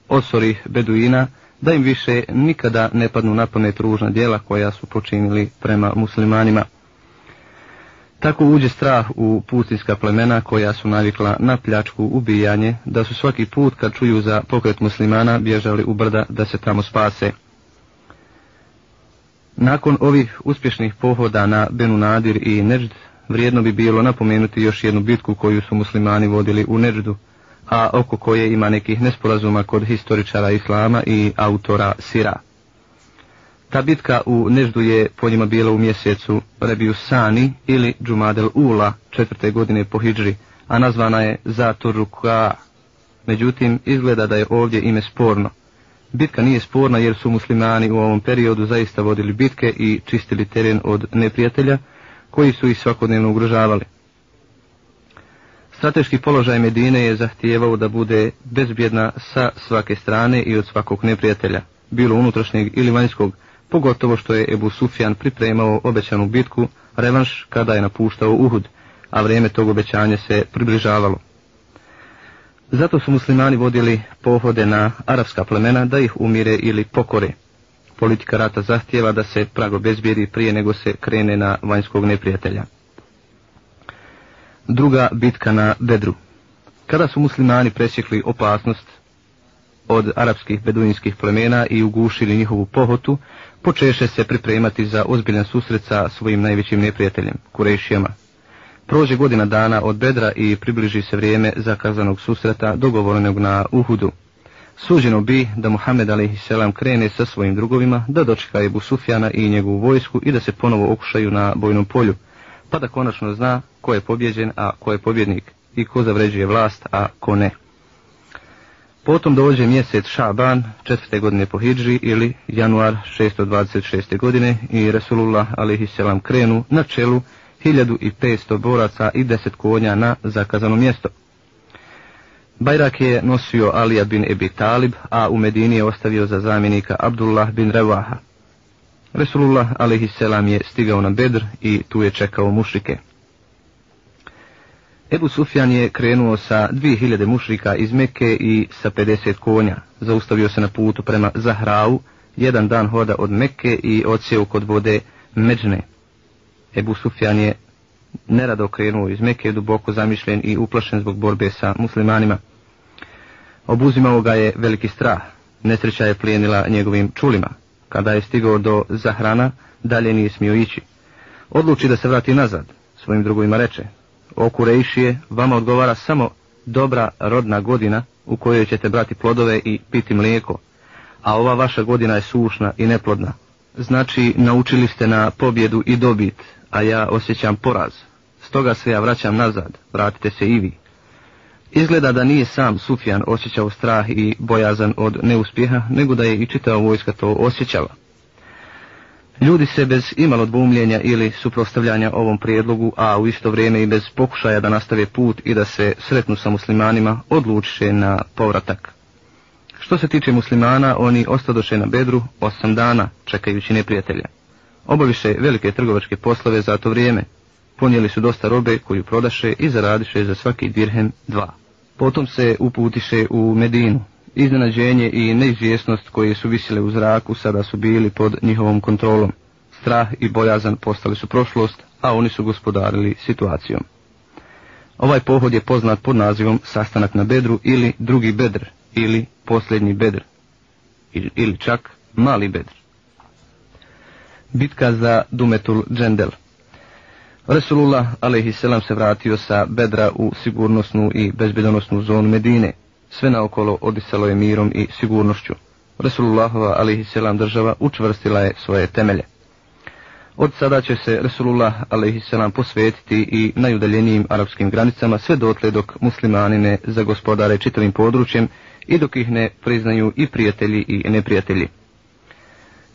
osori beduina, da im više nikada ne padnu na pamet ružna dijela koja su počinili prema muslimanima. Tako uđe strah u pustinska plemena koja su navikla na pljačku ubijanje, da su svaki put kad čuju za pokret muslimana bježali u brda da se tamo spase. Nakon ovih uspješnih pohoda na Benu Nadir i Nežd, vrijedno bi bilo napomenuti još jednu bitku koju su muslimani vodili u Neždu, a oko koje ima nekih nesporazuma kod historičara Islama i autora Sira. Ta bitka u Neždu je po njima bila u mjesecu Rebiju Sani ili Džumadel Ula četvrte godine po Hidžri, a nazvana je Zaturuka. Međutim, izgleda da je ovdje ime sporno. Bitka nije sporna jer su muslimani u ovom periodu zaista vodili bitke i čistili teren od neprijatelja koji su ih svakodnevno ugrožavali. Strateški položaj Medine je zahtijevao da bude bezbjedna sa svake strane i od svakog neprijatelja, bilo unutrašnjeg ili vanjskog, pogotovo što je Ebu Sufjan pripremao obećanu bitku, revanš kada je napuštao Uhud, a vrijeme tog obećanja se približavalo. Zato su muslimani vodili pohode na arapska plemena da ih umire ili pokore. Politika rata zahtjeva da se prago bezbjedi prije nego se krene na vanjskog neprijatelja. Druga bitka na Bedru. Kada su muslimani presjekli opasnost od arapskih beduinskih plemena i ugušili njihovu pohotu, počeše se pripremati za ozbiljan susret sa svojim najvećim neprijateljem, Kurešijama. Prođe godina dana od Bedra i približi se vrijeme zakazanog susreta dogovorenog na Uhudu. Suđeno bi da Muhammed a.s. krene sa svojim drugovima, da dočeka Ebu Sufjana i njegovu vojsku i da se ponovo okušaju na bojnom polju, pa da konačno zna ko je pobjeđen, a ko je pobjednik i ko zavređuje vlast, a ko ne. Potom dođe mjesec Šaban, četvrte godine po Hidži ili januar 626. godine i Resulullah a.s. krenu na čelu 1500 boraca i 10 konja na zakazano mjesto. Bajrak je nosio Alija bin Ebi Talib, a u Medini je ostavio za zamjenika Abdullah bin Revaha. Resulullah a.s. je stigao na Bedr i tu je čekao mušrike. Ebu Sufjan je krenuo sa 2000 mušrika iz Mekke i sa 50 konja. Zaustavio se na putu prema Zahrau, jedan dan hoda od Mekke i odsjeo kod vode Međne. Ebu Sufjan je nerado krenuo iz Mekke, duboko zamišljen i uplašen zbog borbe sa muslimanima. Obuzimao ga je veliki strah. Nesreća je plijenila njegovim čulima. Kada je stigao do Zahrana, dalje nije smio ići. Odluči da se vrati nazad. Svojim drugovima reče, o Kurejšije, vama odgovara samo dobra rodna godina u kojoj ćete brati plodove i piti mlijeko, a ova vaša godina je sušna i neplodna. Znači, naučili ste na pobjedu i dobit, a ja osjećam poraz. Stoga se ja vraćam nazad, vratite se i vi. Izgleda da nije sam Sufjan osjećao strah i bojazan od neuspjeha, nego da je i čitava vojska to osjećala. Ljudi se bez imalo dvumljenja ili suprostavljanja ovom prijedlogu, a u isto vrijeme i bez pokušaja da nastave put i da se sretnu sa muslimanima, odlučiše na povratak. Što se tiče muslimana, oni ostadoše na bedru osam dana, čekajući neprijatelja. Obaviše velike trgovačke poslove za to vrijeme. Ponijeli su dosta robe koju prodaše i zaradiše za svaki dirhem dva. Potom se uputiše u Medinu, Iznenađenje i neizvjesnost koje su visile u zraku sada su bili pod njihovom kontrolom. Strah i bojazan postali su prošlost, a oni su gospodarili situacijom. Ovaj pohod je poznat pod nazivom sastanak na bedru ili drugi bedr ili posljednji bedr ili čak mali bedr. Bitka za Dumetul Džendel Resulullah a.s. se vratio sa bedra u sigurnosnu i bezbjedonosnu zonu Medine – sve naokolo odisalo je mirom i sigurnošću. Resulullahova alaihisselam država učvrstila je svoje temelje. Od sada će se Resulullah alaihisselam posvetiti i najudaljenijim arapskim granicama sve dotle dok muslimani ne zagospodare čitavim područjem i dok ih ne priznaju i prijatelji i neprijatelji.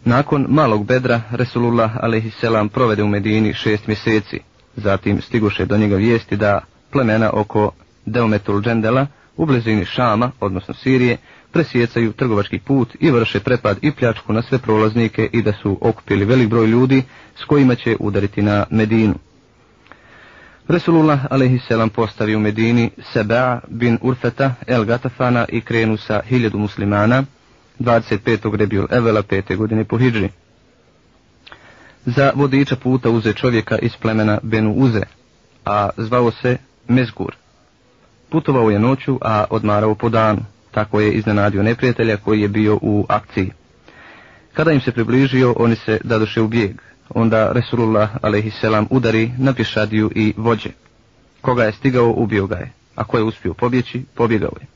Nakon malog bedra Resulullah alaihisselam provede u Medini šest mjeseci. Zatim stiguše do njega vijesti da plemena oko Deumetul Džendela u blizini Šama, odnosno Sirije, presjecaju trgovački put i vrše prepad i pljačku na sve prolaznike i da su okupili velik broj ljudi s kojima će udariti na Medinu. Resulullah a.s. postavi u Medini Seba bin Urfeta el Gatafana i krenu sa hiljadu muslimana 25. rebjul Evela 5. godine po Hidži. Za vodiča puta uze čovjeka iz plemena Benu Uze, a zvao se Mezgur. Putovao je noću, a odmarao po danu. Tako je iznenadio neprijatelja koji je bio u akciji. Kada im se približio, oni se dadoše u bijeg. Onda Resulullah a.s. udari na pješadiju i vođe. Koga je stigao, ubio ga je. A ko je uspio pobjeći, pobjegao je.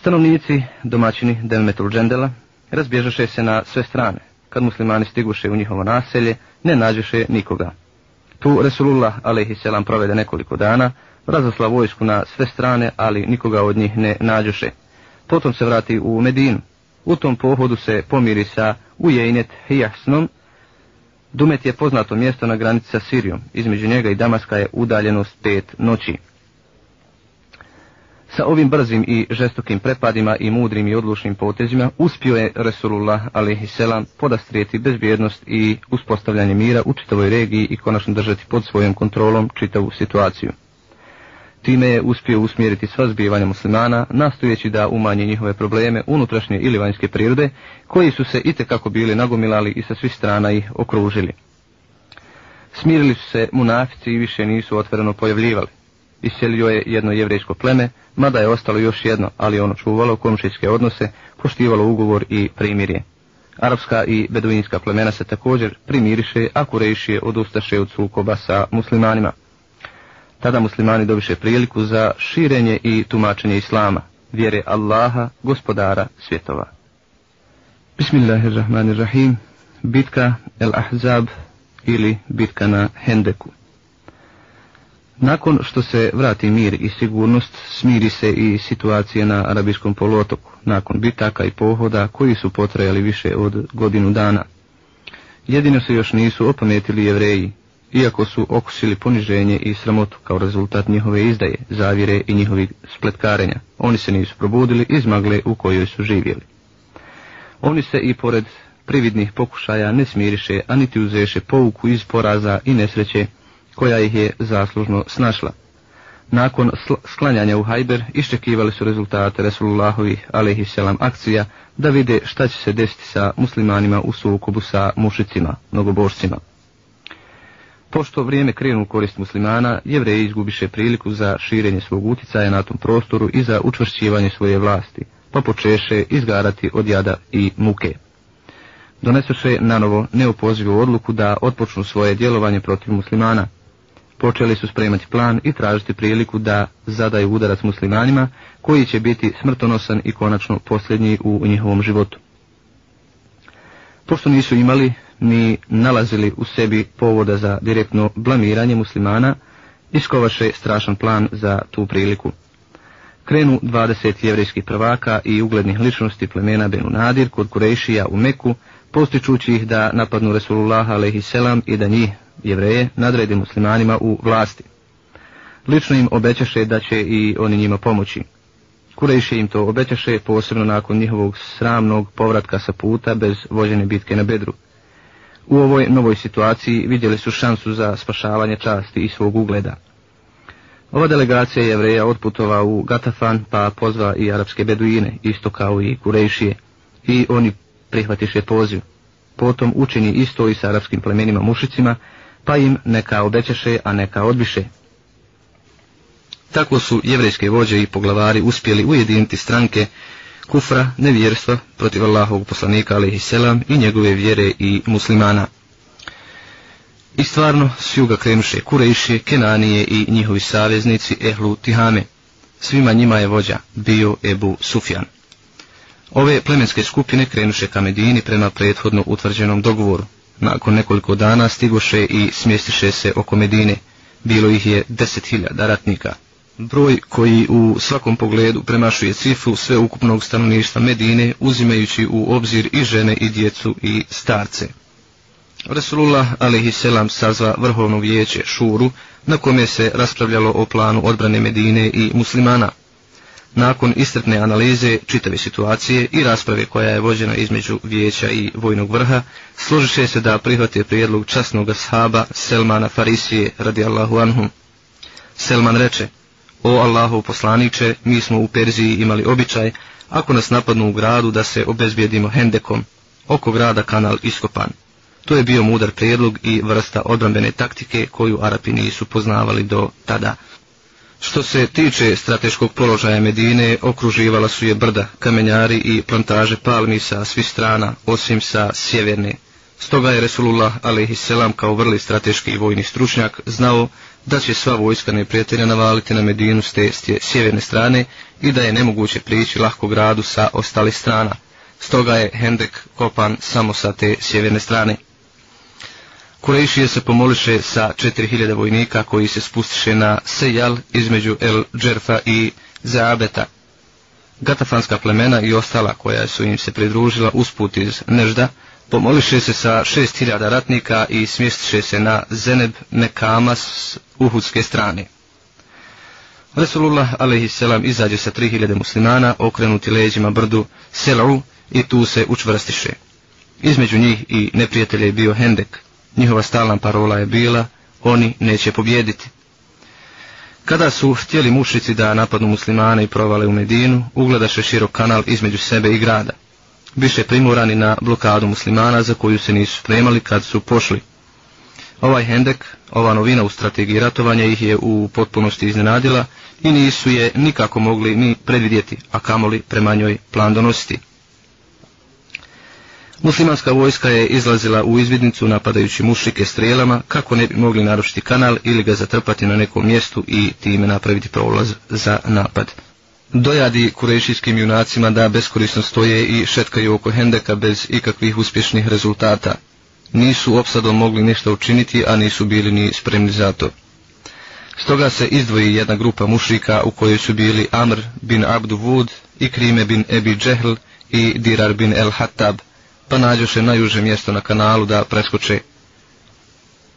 Stanovnici, domaćini Delmetul Džendela, razbježaše se na sve strane. Kad muslimani stiguše u njihovo naselje, ne nađeše nikoga. Tu Resulullah a.s. provede nekoliko dana, razasla vojsku na sve strane, ali nikoga od njih ne nađoše. Potom se vrati u Medinu. U tom pohodu se pomiri sa Ujejnet Hijasnom. Dumet je poznato mjesto na granici sa Sirijom. Između njega i Damaska je udaljenost pet noći. Sa ovim brzim i žestokim prepadima i mudrim i odlučnim potezima uspio je Resulullah a.s. podastrijeti bezbjednost i uspostavljanje mira u čitavoj regiji i konačno držati pod svojom kontrolom čitavu situaciju. Time je uspio usmjeriti sva zbivanja muslimana, nastojeći da umanje njihove probleme unutrašnje ili vanjske prirode, koji su se itekako bili nagomilali i sa svih strana ih okružili. Smirili su se munafici i više nisu otvoreno pojavljivali. Iselio je jedno jevrejsko pleme, mada je ostalo još jedno, ali ono čuvalo komšijske odnose, poštivalo ugovor i primirje. Arapska i beduinska plemena se također primiriše, a kurejšije odustaše od sukoba sa muslimanima tada muslimani dobiše priliku za širenje i tumačenje islama. vjere Allaha, gospodara svjetova. Bismillahirrahmanirrahim. Bitka El Ahzab ili bitka na Hendeku. Nakon što se vrati mir i sigurnost, smiri se i situacija na Arabijskom poluotoku, nakon bitaka i pohoda koji su potrajali više od godinu dana. Jedino se još nisu opametili jevreji, iako su okusili poniženje i sramotu kao rezultat njihove izdaje, zavire i njihovih spletkarenja. Oni se nisu probudili iz magle u kojoj su živjeli. Oni se i pored prividnih pokušaja ne smiriše, a niti uzeše pouku iz poraza i nesreće koja ih je zaslužno snašla. Nakon sklanjanja u Hajber iščekivali su rezultate Resulullahovih alaihisselam akcija da vide šta će se desiti sa muslimanima u sukobu sa mušicima, mnogobožcima. Pošto vrijeme krenu u korist muslimana, jevreji izgubiše priliku za širenje svog uticaja na tom prostoru i za učvršćivanje svoje vlasti, pa počeše izgarati od jada i muke. Donesoše na novo neopozivu odluku da otpočnu svoje djelovanje protiv muslimana. Počeli su spremati plan i tražiti priliku da zadaju udarac muslimanima, koji će biti smrtonosan i konačno posljednji u njihovom životu. Pošto nisu imali ni nalazili u sebi povoda za direktno blamiranje muslimana, iskovaše strašan plan za tu priliku. Krenu 20 jevrijskih prvaka i uglednih ličnosti plemena Benu Nadir kod Kurejšija u Meku, postičući ih da napadnu Resulullah a.s. i da njih, jevreje, nadredi muslimanima u vlasti. Lično im obećaše da će i oni njima pomoći. Kurejši im to obećaše posebno nakon njihovog sramnog povratka sa puta bez vođene bitke na Bedru. U ovoj novoj situaciji vidjeli su šansu za spašavanje časti i svog ugleda. Ova delegacija jevreja otputova u Gatafan pa pozva i arapske beduine, isto kao i Kurejšije, i oni prihvatiše poziv. Potom učini isto i sa arapskim plemenima mušicima, pa im neka obećaše, a neka odbiše. Tako su jevrejske vođe i poglavari uspjeli ujediniti stranke kufra, nevjerstva protiv Allahovog poslanika alaihisselam i njegove vjere i muslimana. I stvarno s juga krenuše Kurejše, Kenanije i njihovi saveznici Ehlu Tihame. Svima njima je vođa bio Ebu Sufjan. Ove plemenske skupine krenuše ka Medini prema prethodno utvrđenom dogovoru. Nakon nekoliko dana stigoše i smjestiše se oko Medine. Bilo ih je deset hiljada ratnika broj koji u svakom pogledu premašuje cifru sveukupnog stanovništva Medine, uzimajući u obzir i žene i djecu i starce. Resulullah a.s. sazva vrhovno vijeće Šuru, na kome se raspravljalo o planu odbrane Medine i muslimana. Nakon istrpne analize čitave situacije i rasprave koja je vođena između vijeća i vojnog vrha, složiše se da prihvate prijedlog časnog ashaba Selmana Farisije radijallahu anhum. Selman reče, O Allahov poslaniče, mi smo u Perziji imali običaj, ako nas napadnu u gradu, da se obezbijedimo hendekom, oko grada kanal iskopan. To je bio mudar prijedlog i vrsta odbrambene taktike koju Arapi nisu poznavali do tada. Što se tiče strateškog položaja Medine, okruživala su je brda, kamenjari i plantaže palmi sa svih strana, osim sa sjeverne. Stoga je Resulullah a.s. kao vrli strateški i vojni stručnjak znao da će sva vojska neprijatelja navaliti na Medinu s te sjeverne strane i da je nemoguće prići lahko gradu sa ostalih strana. Stoga je Hendek kopan samo sa te sjeverne strane. Kurejšije se pomoliše sa 4000 vojnika koji se spustiše na Sejal između El Džerfa i Zaabeta. Gatafanska plemena i ostala koja su im se pridružila usput iz Nežda, pomoliše se sa 6000 ratnika i smjestiše se na Zeneb Mekama s uhudske strane. Resulullah a.s. izađe sa 3000 muslimana okrenuti leđima brdu Sel'u i tu se učvrstiše. Između njih i neprijatelja je bio Hendek. Njihova stalna parola je bila, oni neće pobjediti. Kada su htjeli mušici da napadnu muslimane i provale u Medinu, ugledaše širok kanal između sebe i grada više primorani na blokadu muslimana za koju se nisu spremali kad su pošli. Ovaj hendek, ova novina u strategiji ratovanja ih je u potpunosti iznenadila i nisu je nikako mogli ni predvidjeti, a kamoli prema njoj plan donositi. Muslimanska vojska je izlazila u izvidnicu napadajući mušike strelama kako ne bi mogli narušiti kanal ili ga zatrpati na nekom mjestu i time napraviti prolaz za napad dojadi kurešijskim junacima da beskorisno stoje i šetkaju oko Hendeka bez ikakvih uspješnih rezultata. Nisu opsadom mogli ništa učiniti, a nisu bili ni spremni za to. Stoga se izdvoji jedna grupa mušrika u kojoj su bili Amr bin Abdu Vud, i Krime bin Ebi Džehl i Dirar bin El Hattab, pa nađoše najuže mjesto na kanalu da preskoče,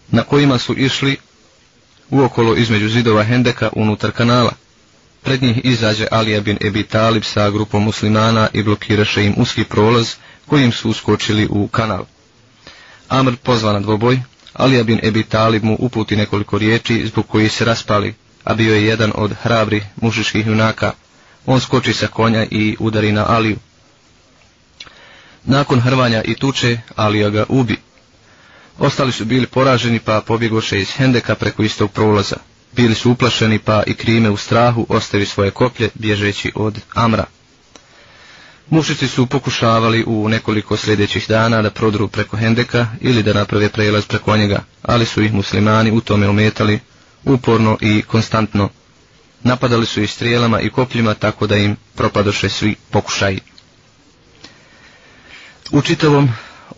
na kojima su išli uokolo između zidova Hendeka unutar kanala. Pred njih izađe Alija bin Ebi Talib sa grupom muslimana i blokiraše im uski prolaz kojim su uskočili u kanal. Amr pozva na dvoboj, Alija bin Ebi Talib mu uputi nekoliko riječi zbog koji se raspali, a bio je jedan od hrabrih mušiških junaka. On skoči sa konja i udari na Aliju. Nakon hrvanja i tuče, Alija ga ubi. Ostali su bili poraženi pa pobjegoše iz Hendeka preko istog prolaza. Bili su uplašeni pa i krime u strahu ostavi svoje koplje bježeći od Amra. Mušici su pokušavali u nekoliko sljedećih dana da prodru preko Hendeka ili da naprave prelaz preko njega, ali su ih muslimani u tome ometali uporno i konstantno. Napadali su ih strijelama i kopljima tako da im propadoše svi pokušaji. U čitavom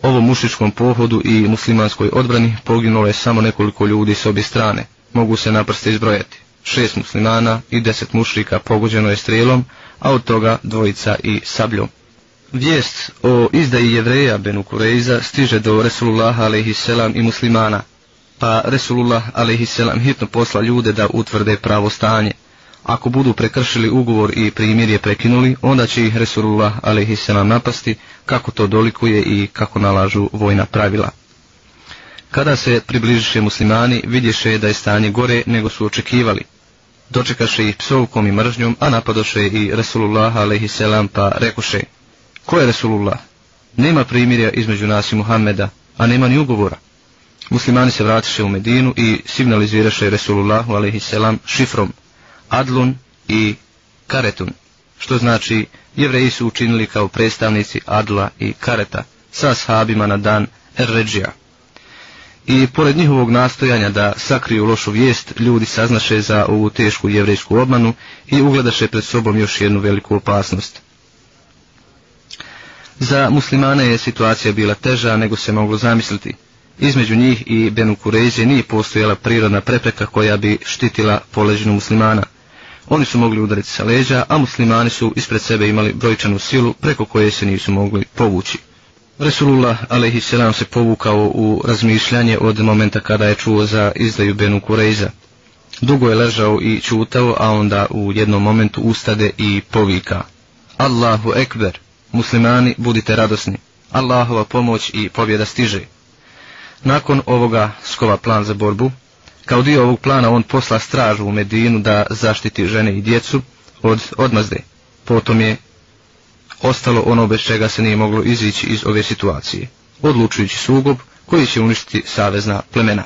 ovom mušičkom pohodu i muslimanskoj odbrani poginulo je samo nekoliko ljudi s obje strane. Mogu se na prste izbrojati. Šest muslimana i deset mušrika pogođeno je strelom, a od toga dvojica i sabljom. Vijest o izdaji jevreja Benu Kureiza stiže do Resulullah a.s. i muslimana, pa Resulullah a.s. hitno posla ljude da utvrde pravo stanje. Ako budu prekršili ugovor i primjer je prekinuli, onda će ih Resulullah a.s. napasti kako to dolikuje i kako nalažu vojna pravila. Kada se približiše muslimani, vidješe da je stanje gore nego su očekivali. Dočekaše ih psovkom i mržnjom, a napadoše i Resulullah a.s. pa rekoše, ko je Resulullah? Nema primirja između nas i Muhammeda, a nema ni ugovora. Muslimani se vratiše u Medinu i signaliziraše Resulullahu a.s. šifrom, Adlun i Karetun, što znači jevreji su učinili kao predstavnici Adla i Kareta sa sahabima na dan Erređija. I pored njihovog nastojanja da sakriju lošu vijest, ljudi saznaše za ovu tešku jevrejsku obmanu i ugledaše pred sobom još jednu veliku opasnost. Za muslimane je situacija bila teža nego se moglo zamisliti. Između njih i Benu Kureyze nije postojala prirodna prepreka koja bi štitila poleđinu muslimana. Oni su mogli udariti sa leđa, a muslimani su ispred sebe imali brojčanu silu preko koje se nisu mogli povući. Resulullah a.s. se povukao u razmišljanje od momenta kada je čuo za izdaju Benu Kurejza. Dugo je ležao i čutao, a onda u jednom momentu ustade i povika. Allahu ekber, muslimani budite radosni, Allahova pomoć i pobjeda stiže. Nakon ovoga skova plan za borbu, kao dio ovog plana on posla stražu u Medinu da zaštiti žene i djecu od odmazde. Potom je ostalo ono bez čega se nije moglo izići iz ove situacije, odlučujući sugob koji će uništiti savezna plemena.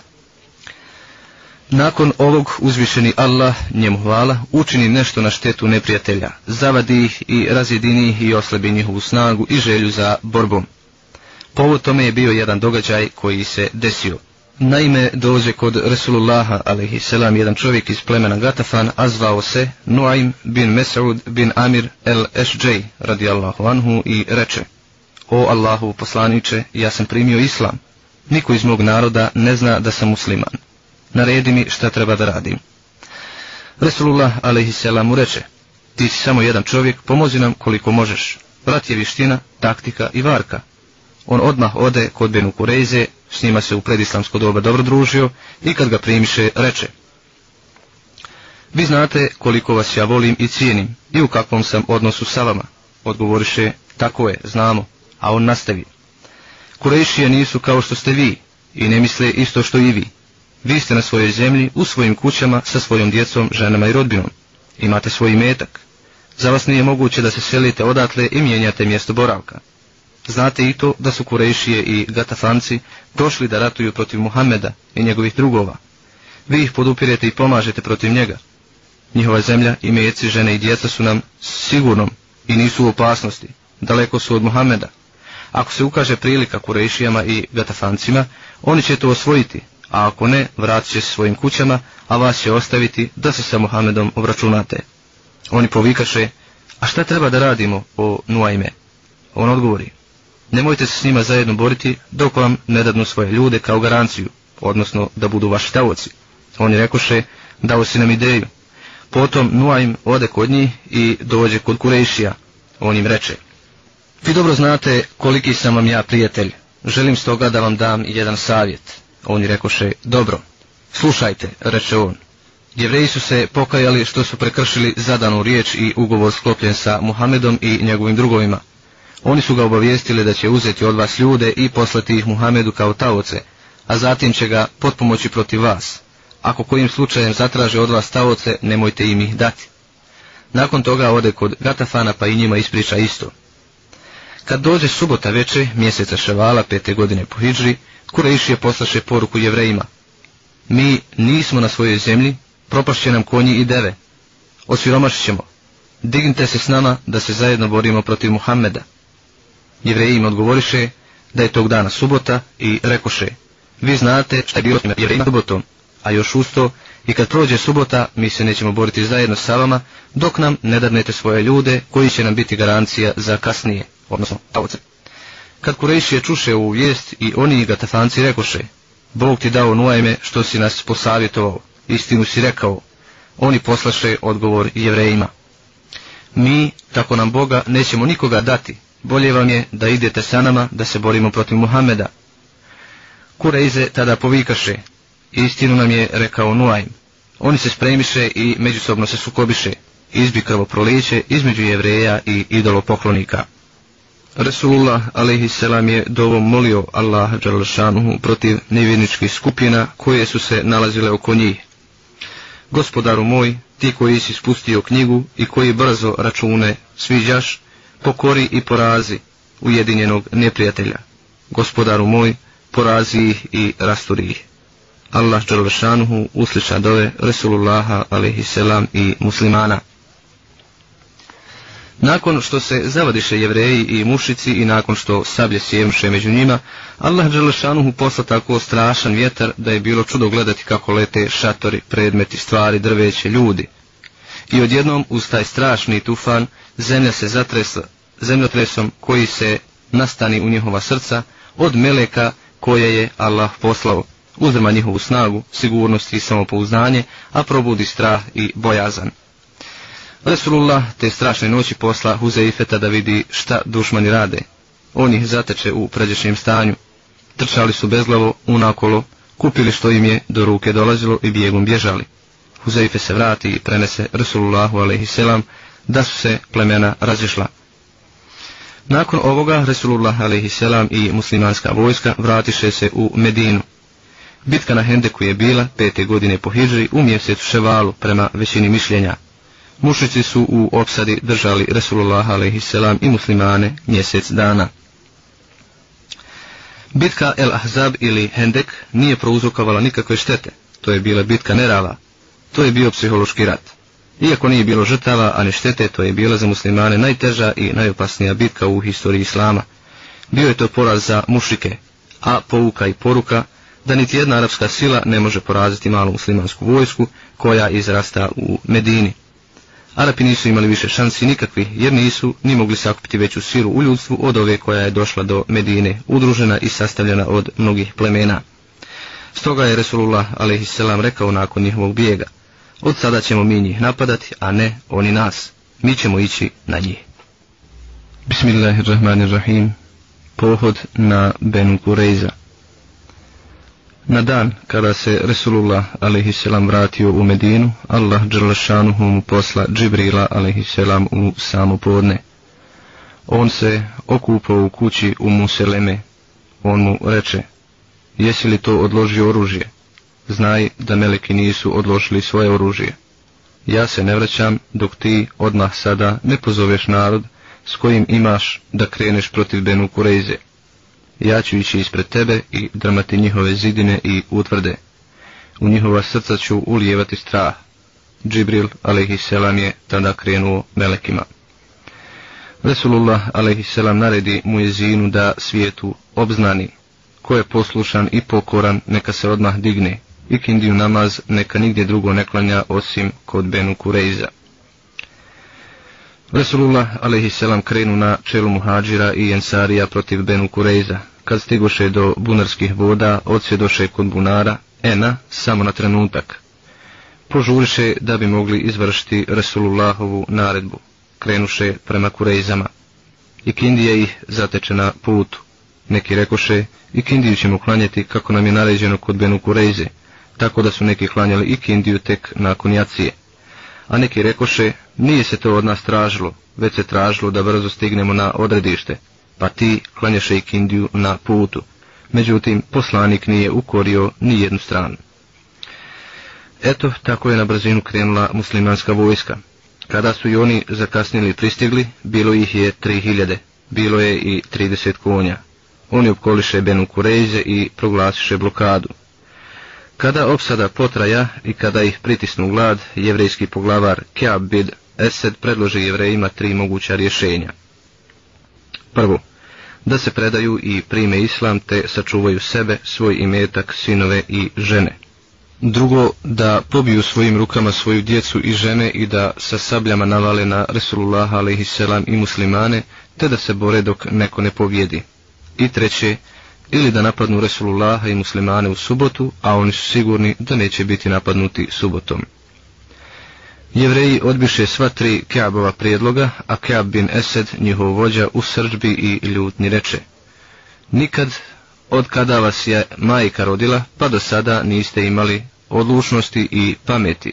Nakon ovog uzvišeni Allah, njemu hvala, učini nešto na štetu neprijatelja, zavadi ih i razjedini ih i oslebi njihovu snagu i želju za borbom. Povod tome je bio jedan događaj koji se desio. Naime, dođe kod Resulullaha, a.s. jedan čovjek iz plemena Gatafan, a zvao se Nuaim bin Mes'ud bin Amir el-Ešđej, radijallahu anhu, i reče, O Allahu poslaniče, ja sam primio islam. Niko iz mog naroda ne zna da sam musliman. Naredi mi šta treba da radim. Resulullah, a.s. mu reče, ti si samo jedan čovjek, pomozi nam koliko možeš. Brat je viština, taktika i varka. On odmah ode kod Benu Kureize, s njima se u predislamsko doba dobro družio i kad ga primiše reče Vi znate koliko vas ja volim i cijenim i u kakvom sam odnosu sa vama. Odgovoriše, tako je, znamo, a on nastavi. Kurešije nisu kao što ste vi i ne misle isto što i vi. Vi ste na svojoj zemlji, u svojim kućama, sa svojom djecom, ženama i rodbinom. Imate svoj metak. Za vas nije moguće da se selite odatle i mijenjate mjesto boravka. Znate i to da su Kurešije i Gatafanci došli da ratuju protiv Muhameda i njegovih drugova. Vi ih podupirete i pomažete protiv njega. Njihova zemlja i žene i djeca su nam sigurnom i nisu u opasnosti. Daleko su od Muhameda. Ako se ukaže prilika Kurešijama i Gatafancima, oni će to osvojiti, a ako ne, vratit će se svojim kućama, a vas će ostaviti da se sa Muhamedom obračunate. Oni povikaše, a šta treba da radimo o Nuajme? On odgovori, nemojte se s njima zajedno boriti dok vam ne dadnu svoje ljude kao garanciju, odnosno da budu vaši tavoci. Oni rekoše, dao si nam ideju. Potom Nuaim ode kod njih i dođe kod Kurešija. On im reče, vi dobro znate koliki sam vam ja prijatelj, želim stoga da vam dam jedan savjet. Oni rekoše, dobro, slušajte, reče on. Jevreji su se pokajali što su prekršili zadanu riječ i ugovor sklopljen sa Muhamedom i njegovim drugovima. Oni su ga obavijestili da će uzeti od vas ljude i poslati ih Muhamedu kao taoce, a zatim će ga potpomoći protiv vas. Ako kojim slučajem zatraže od vas taoce, nemojte im ih dati. Nakon toga ode kod Gatafana pa i njima ispriča isto. Kad dođe subota veče, mjeseca ševala, pete godine po Hidžri, Kurejšije poslaše poruku jevrejima. Mi nismo na svojoj zemlji, propašće nam konji i deve. Osiromašit ćemo. Dignite se s nama da se zajedno borimo protiv Muhammeda. Jevreji im odgovoriše da je tog dana subota i rekoše, vi znate šta je bilo jevrejima subotom, a još usto, i kad prođe subota, mi se nećemo boriti zajedno sa vama, dok nam ne dadnete svoje ljude, koji će nam biti garancija za kasnije, odnosno tavce. Kad Kurejšije čuše ovu vijest i oni i gatafanci rekoše, Bog ti dao nuajme što si nas posavjetovao, istinu si rekao, oni poslaše odgovor jevrejima. Mi, tako nam Boga, nećemo nikoga dati, bolje vam je da idete sa nama da se borimo protiv Muhameda. Kurejze tada povikaše, istinu nam je rekao Nuajm. Oni se spremiše i međusobno se sukobiše, izbi krvoproliće između jevreja i idolopoklonika. Resulullah alaihisselam je dovom molio Allah Đalšanuhu protiv nevjerničkih skupina koje su se nalazile oko njih. Gospodaru moj, ti koji si spustio knjigu i koji brzo račune sviđaš, pokori i porazi ujedinjenog neprijatelja. Gospodaru moj, porazi ih i rasturi ih. Allah Đalšanuhu usliša dove Resulullaha alaihisselam i muslimana. Nakon što se zavadiše jevreji i mušici i nakon što sablje sjemše među njima, Allah Đelešanuhu posla tako strašan vjetar da je bilo čudo gledati kako lete šatori, predmeti, stvari, drveće, ljudi. I odjednom uz taj strašni tufan zemlja se zatresa zemljotresom koji se nastani u njihova srca od meleka koje je Allah poslao. Uzrma njihovu snagu, sigurnost i samopouznanje, a probudi strah i bojazan. Resulullah te strašne noći posla Huzeifeta da vidi šta dušmani rade. On ih zateče u pređešnjem stanju. Trčali su bezglavo, unakolo, kupili što im je do ruke dolazilo i bijegom bježali. Huzeife se vrati i prenese Resulullahu a.s da su se plemena razišla. Nakon ovoga Resulullah a.s. i muslimanska vojska vratiše se u Medinu. Bitka na Hendeku je bila pete godine po Hidžri u mjesecu Ševalu prema većini mišljenja. Mušici su u opsadi držali Resulullah a.s. i muslimane mjesec dana. Bitka El Ahzab ili Hendek nije prouzrokovala nikakve štete. To je bila bitka nerava. To je bio psihološki rat. Iako nije bilo žrtava, ali štete, to je bila za muslimane najteža i najopasnija bitka u historiji Islama. Bio je to poraz za mušike, a pouka i poruka da niti jedna arapska sila ne može poraziti malu muslimansku vojsku koja izrasta u Medini. Arapi nisu imali više šansi nikakvi, jer nisu ni mogli sakupiti veću silu u ljudstvu od ove koja je došla do Medine, udružena i sastavljena od mnogih plemena. Stoga je Resulullah a.s. rekao nakon njihovog bijega, od sada ćemo mi njih napadati, a ne oni nas. Mi ćemo ići na njih. Bismillahirrahmanirrahim. Pohod na Benu Kureyza. Na dan kada se Resulullah a.s. vratio u Medinu, Allah Đerlašanuhu mu posla Džibrila a.s. u samo podne. On se okupao u kući u Museleme. On mu reče, jesi li to odložio oružje? Znaj da meleki nisu odložili svoje oružje. Ja se ne vraćam dok ti odmah sada ne pozoveš narod s kojim imaš da kreneš protiv Benu Kureyze ja ću ići ispred tebe i dramati njihove zidine i utvrde. U njihova srca ću ulijevati strah. Džibril, a.s. je tada krenuo melekima. Resulullah, a.s. naredi mu jezinu da svijetu obznani. Ko je poslušan i pokoran, neka se odmah digne. I namaz neka nigdje drugo ne klanja osim kod Benu Kurejza. Resulullah a.s. krenu na čelu muhađira i ensarija protiv Benu Kurejza. Kad stigoše do bunarskih voda, odsjedoše kod bunara, ena, samo na trenutak. Požuriše da bi mogli izvršiti Resulullahovu naredbu. Krenuše prema Kurejzama. I ih zateče na putu. Neki rekoše, i ćemo klanjati kako nam je naređeno kod Benu Kurejze, tako da su neki klanjali i Kindiju tek nakon jacije a neki rekoše, nije se to od nas tražilo, već se tražilo da brzo stignemo na odredište, pa ti klanjaše i kindiju na putu. Međutim, poslanik nije ukorio ni jednu stranu. Eto, tako je na brzinu krenula muslimanska vojska. Kada su i oni zakasnili pristigli, bilo ih je tri hiljade, bilo je i trideset konja. Oni opkoliše Benu Kurejze i proglasiše blokadu. Kada opsada potraja i kada ih pritisnu glad, jevrejski poglavar Kjab bin Esed predloži jevrejima tri moguća rješenja. Prvo, da se predaju i prime islam te sačuvaju sebe, svoj imetak, sinove i žene. Drugo, da pobiju svojim rukama svoju djecu i žene i da sa sabljama navale na Resulullah a.s. i muslimane, te da se bore dok neko ne povijedi. I treće, ili da napadnu Resulullaha i muslimane u subotu, a oni su sigurni da neće biti napadnuti subotom. Jevreji odbiše sva tri Keabova prijedloga, a Keab bin Esed, njihov vođa, u srđbi i ljutni reče. Nikad, od kada vas je majka rodila, pa do sada niste imali odlučnosti i pameti.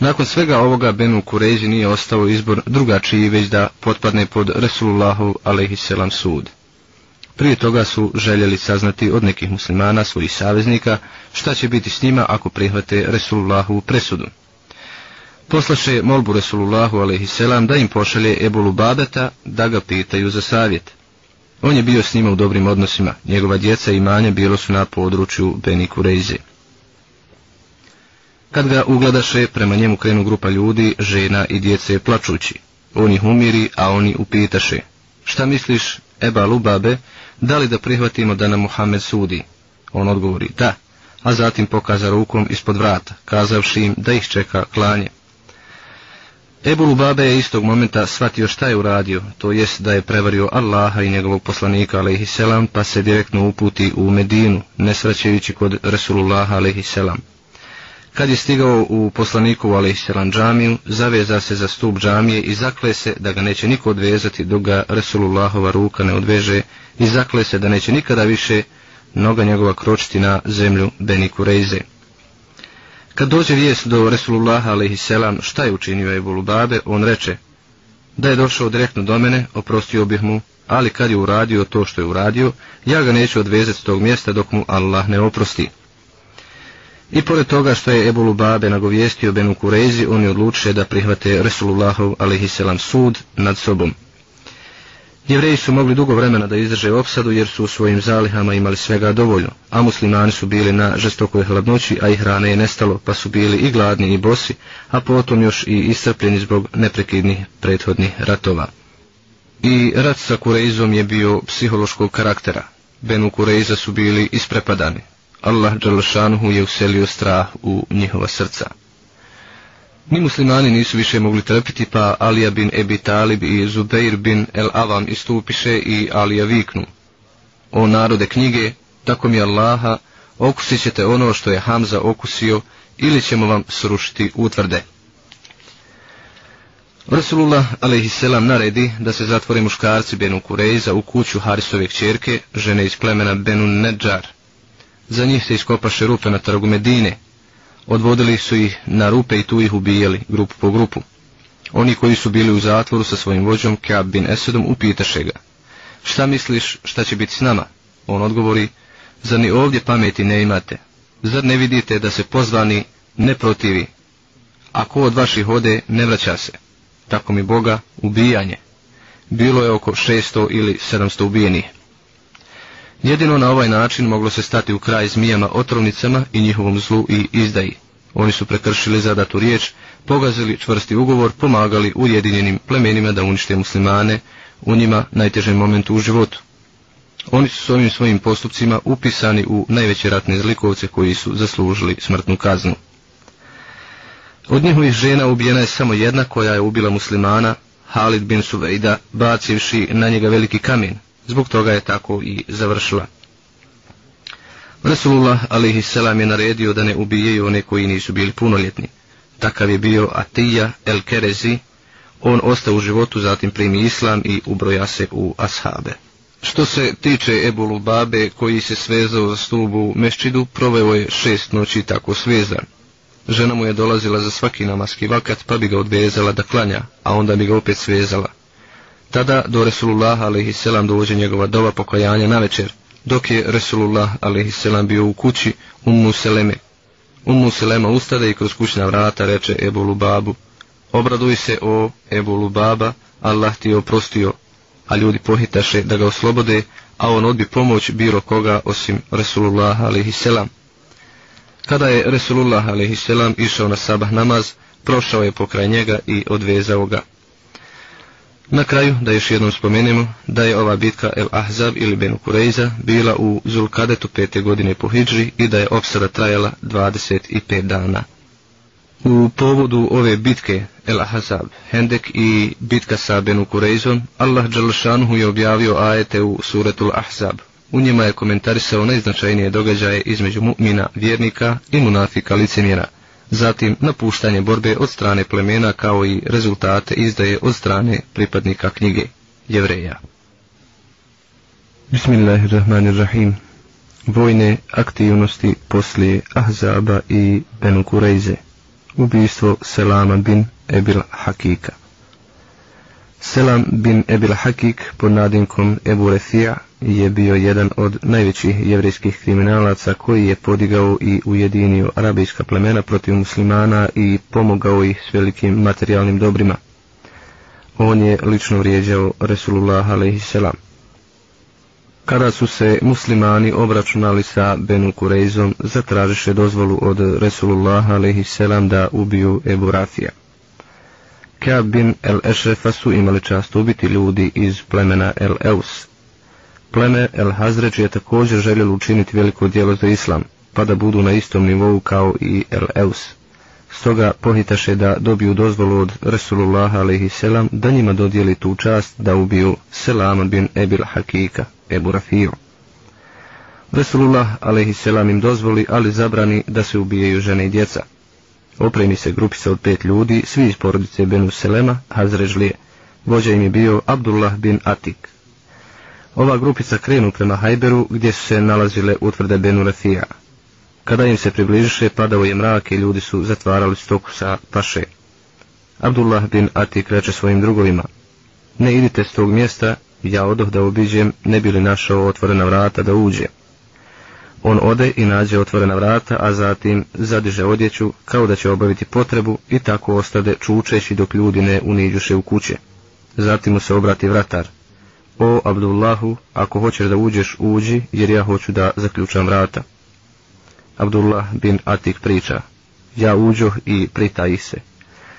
Nakon svega ovoga Benu Kurezi nije ostao izbor drugačiji već da potpadne pod Resulullahu alaihisselam sud. Prije toga su željeli saznati od nekih muslimana svojih saveznika šta će biti s njima ako prihvate Resulullahu presudu. Poslaše molbu Resulullahu a.s. da im pošalje Ebolu Babeta da ga pitaju za savjet. On je bio s njima u dobrim odnosima, njegova djeca i manje bilo su na području Beni Rejze. Kad ga ugledaše, prema njemu krenu grupa ljudi, žena i djece plačući. On ih umiri, a oni upitaše. Šta misliš, Eba Lubabe, da li da prihvatimo da nam Muhammed sudi? On odgovori, da, a zatim pokaza rukom ispod vrata, kazavši im da ih čeka klanje. Ebu Lubabe je istog momenta shvatio šta je uradio, to jest da je prevario Allaha i njegovog poslanika, alaihisselam, pa se direktno uputi u Medinu, nesvraćajući kod Resulullaha, alaihisselam. Kad je stigao u poslaniku alaihisselam džamiju, zaveza se za stup džamije i zakle se da ga neće niko odvezati dok ga Resulullahova ruka ne odveže i zakle se da neće nikada više noga njegova kročiti na zemlju Beni Kureyze. Kad dođe vijest do Resulullaha alaihisselam šta je učinio Ebu Lubabe, on reče da je došao direktno do mene, oprostio bih mu, ali kad je uradio to što je uradio, ja ga neću odvezati s tog mjesta dok mu Allah ne oprosti. I pored toga što je Ebu Lubabe nagovijestio Benu Kurezi, oni odlučuje da prihvate Resulullahov alaihisselam sud nad sobom. Jevreji su mogli dugo vremena da izdrže opsadu jer su u svojim zalihama imali svega dovoljno, a muslimani su bili na žestokoj hladnoći, a i hrane je nestalo, pa su bili i gladni i bosi, a potom još i iscrpljeni zbog neprekidnih prethodnih ratova. I rat sa Kurejzom je bio psihološkog karaktera. Benu Kurejza su bili isprepadani, Allah Đalšanuhu je uselio strah u njihova srca. Ni muslimani nisu više mogli trpiti, pa Alija bin Ebi Talib i Zubeir bin El Avam istupiše i Alija viknu. O narode knjige, tako mi Allaha, okusit ćete ono što je Hamza okusio, ili ćemo vam srušiti utvrde. Rasulullah a.s. naredi da se zatvore muškarci Benu Kurejza u kuću Harisove čerke, žene iz plemena Benu Nedžar. Za njih se iskopaše rupe na trgu Medine. Odvodili su ih na rupe i tu ih ubijali, grupu po grupu. Oni koji su bili u zatvoru sa svojim vođom, Kaab bin Esedom, upitaše ga. Šta misliš, šta će biti s nama? On odgovori, zar ni ovdje pameti ne imate? Zar ne vidite da se pozvani ne protivi? Ako od vaših ode, ne vraća se. Tako mi Boga, ubijanje. Bilo je oko 600 ili 700 ubijenih. Jedino na ovaj način moglo se stati u kraj zmijama otrovnicama i njihovom zlu i izdaji. Oni su prekršili zadatu riječ, pogazili čvrsti ugovor, pomagali ujedinjenim plemenima da unište muslimane u njima najtežem momentu u životu. Oni su s ovim svojim postupcima upisani u najveće ratne zlikovce koji su zaslužili smrtnu kaznu. Od njihovih žena ubijena je samo jedna koja je ubila muslimana, Halid bin Suvejda, bacivši na njega veliki kamen. Zbog toga je tako i završila. Resulullah a.s. je naredio da ne ubijaju one koji nisu bili punoljetni. Takav je bio Atija el Kerezi, on ostao u životu, zatim primi islam i ubroja se u ashabe. Što se tiče Ebu Lubabe, koji se svezao za stubu u Meščidu, proveo je šest noći tako svezan. Žena mu je dolazila za svaki namaski vakat, pa bi ga odvezala da klanja, a onda bi ga opet svezala. Tada do Resulullah a.s. dođe njegova doba pokajanja na večer, dok je Resulullah a.s. bio u kući Ummu Seleme. Ummu Selema ustade i kroz kućna vrata reče Ebu Lubabu, obraduj se o Ebu Lubaba, Allah ti je oprostio, a ljudi pohitaše da ga oslobode, a on odbi pomoć bilo koga osim Resulullah a.s. Kada je Resulullah a.s. išao na sabah namaz, prošao je pokraj njega i odvezao ga. Na kraju, da još jednom spomenemo, da je ova bitka El Ahzab ili Benu Kurejza bila u Zulkadetu pete godine po Hidži i da je opsada trajala 25 dana. U povodu ove bitke El Ahzab, Hendek i bitka sa Benu Kurejzom, Allah Đalšanuhu je objavio ajete u suretul Ahzab. U njima je komentarisao najznačajnije događaje između mu'mina, vjernika i munafika licemjera, zatim napuštanje borbe od strane plemena kao i rezultate izdaje od strane pripadnika knjige, jevreja. Bismillahirrahmanirrahim. Vojne aktivnosti poslije Ahzaba i Benu Kurejze. Ubijstvo Selama bin Ebil Hakika. Selam bin Ebil Hakik pod nadimkom Ebu Refija je bio jedan od najvećih jevrijskih kriminalaca koji je podigao i ujedinio arabijska plemena protiv muslimana i pomogao ih s velikim materijalnim dobrima. On je lično vrijeđao Resulullah a.s. Kada su se muslimani obračunali sa Benu Kurejzom, zatražiše dozvolu od Resulullah a.s. da ubiju Ebu Rafija. Kaab bin El Ešrefa su imali čast ubiti ljudi iz plemena El Eus, Pleme El Hazređ je također željelo učiniti veliko dijelo za islam, pa da budu na istom nivou kao i El Eus. Stoga pohitaše da dobiju dozvolu od Resulullah a.s. da njima dodijeli tu čast da ubiju Selama bin Ebil Hakika, Ebu Rafiju. Resulullah a.s. im dozvoli, ali zabrani da se ubijaju žene i djeca. Opremi se grupica od pet ljudi, svi iz porodice Benu Selema, Hazrežlije. Vođa im je bio Abdullah bin Atik. Ova grupica krenu prema Hajberu gdje su se nalazile utvrde Benu Rafija. Kada im se približiše, padao je mrak i ljudi su zatvarali stoku sa paše. Abdullah bin Atik reče svojim drugovima, ne idite s tog mjesta, ja odoh da obiđem, ne bi li našao otvorena vrata da uđe. On ode i nađe otvorena vrata, a zatim zadiže odjeću kao da će obaviti potrebu i tako ostade čučeći dok ljudi ne uniđuše u kuće. Zatim mu se obrati vratar. O Abdullahu, ako hoćeš da uđeš, uđi, jer ja hoću da zaključam vrata. Abdullah bin Atik priča, ja uđoh i pritaji se.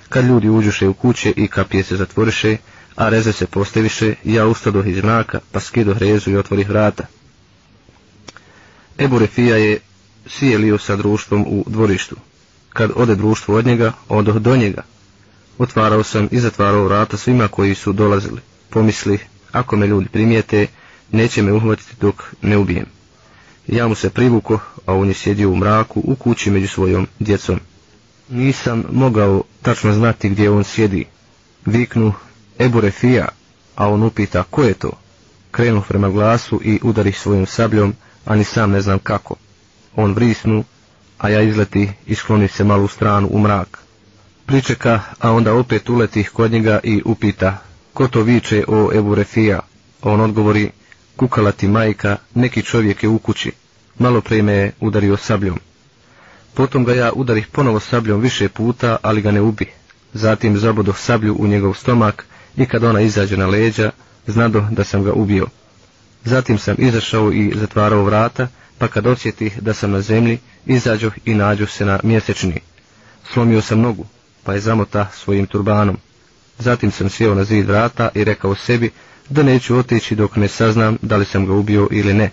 Kad ljudi uđuše u kuće i kapije se zatvoriše, a reze se postaviše, ja ustadoh iz mraka, pa skidoh rezu i otvorih vrata. Ebu Refija je sijelio sa društvom u dvorištu. Kad ode društvo od njega, odoh do njega. Otvarao sam i zatvarao vrata svima koji su dolazili. Pomisli, ako me ljudi primijete, neće me uhvatiti dok ne ubijem. Ja mu se privuko, a on je sjedio u mraku u kući među svojom djecom. Nisam mogao tačno znati gdje on sjedi. Viknu, Ebu Refija, a on upita, ko je to? Krenu prema glasu i udari svojom sabljom, a ni sam ne znam kako. On vrisnu, a ja izleti i skloni se malu stranu u mrak. Pričeka, a onda opet uleti kod njega i upita, ko to viče o Ebu Refija? On odgovori, kukala ti majka, neki čovjek je u kući, malo pre me je udario sabljom. Potom ga ja udarih ponovo sabljom više puta, ali ga ne ubi. Zatim zabodoh sablju u njegov stomak i kad ona izađe na leđa, znado da sam ga ubio. Zatim sam izašao i zatvarao vrata, pa kad osjetih da sam na zemlji, izađoh i nađu se na mjesečni. Slomio sam nogu, pa je zamota svojim turbanom. Zatim sam sjeo na zid vrata i rekao sebi da neću otići dok ne saznam da li sam ga ubio ili ne.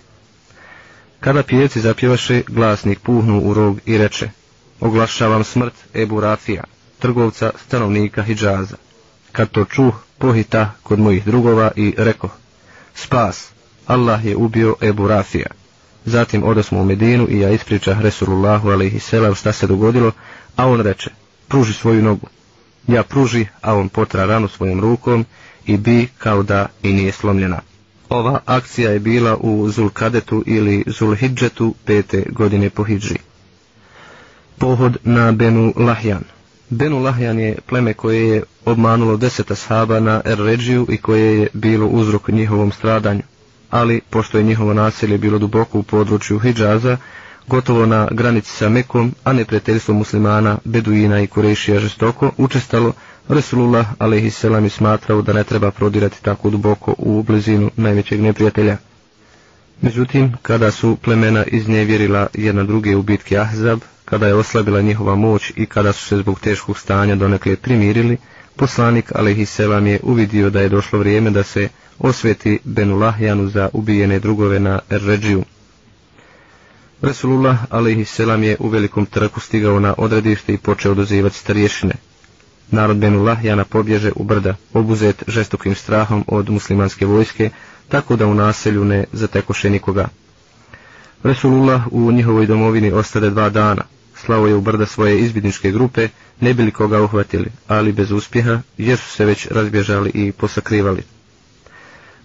Kada pijeci zapjevaše, glasnik puhnu u rog i reče, oglašavam smrt Ebu Rafija. trgovca stanovnika Hidžaza. Kad to čuh, pohita kod mojih drugova i reko, spas, Allah je ubio Ebu Rafija. Zatim odosmo u Medinu i ja ispriča Resulullahu alaihi selam šta se dogodilo, a on reče, pruži svoju nogu. Ja pruži, a on potra ranu svojom rukom i bi kao da i nije slomljena. Ova akcija je bila u Zulkadetu ili Zulhidžetu pete godine po Hidži. Pohod na Benu Lahjan Benu Lahjan je pleme koje je obmanulo deseta sahaba na Erređiju i koje je bilo uzrok njihovom stradanju. Ali, pošto je njihovo naselje bilo duboko u području Hidžaza, gotovo na granici sa Mekom, a neprijateljstvo muslimana, Beduina i Kurešija žestoko, učestalo, Resulullah a.s. je smatrao da ne treba prodirati tako duboko u blizinu najvećeg neprijatelja. Međutim, kada su plemena iznevjerila jedna druge u bitki Ahzab, kada je oslabila njihova moć i kada su se zbog teškog stanja donekle primirili, poslanik a.s. je uvidio da je došlo vrijeme da se osveti Benulahjanu za ubijene drugove na Erređiju. Resulullah a.s. je u velikom trku stigao na odredište i počeo dozivati starješine. Narod Benulahjana pobježe u brda, obuzet žestokim strahom od muslimanske vojske, tako da u naselju ne zatekoše nikoga. Resulullah u njihovoj domovini ostade dva dana. Slavo je u brda svoje izbidničke grupe, ne bili koga uhvatili, ali bez uspjeha, jer su se već razbježali i posakrivali.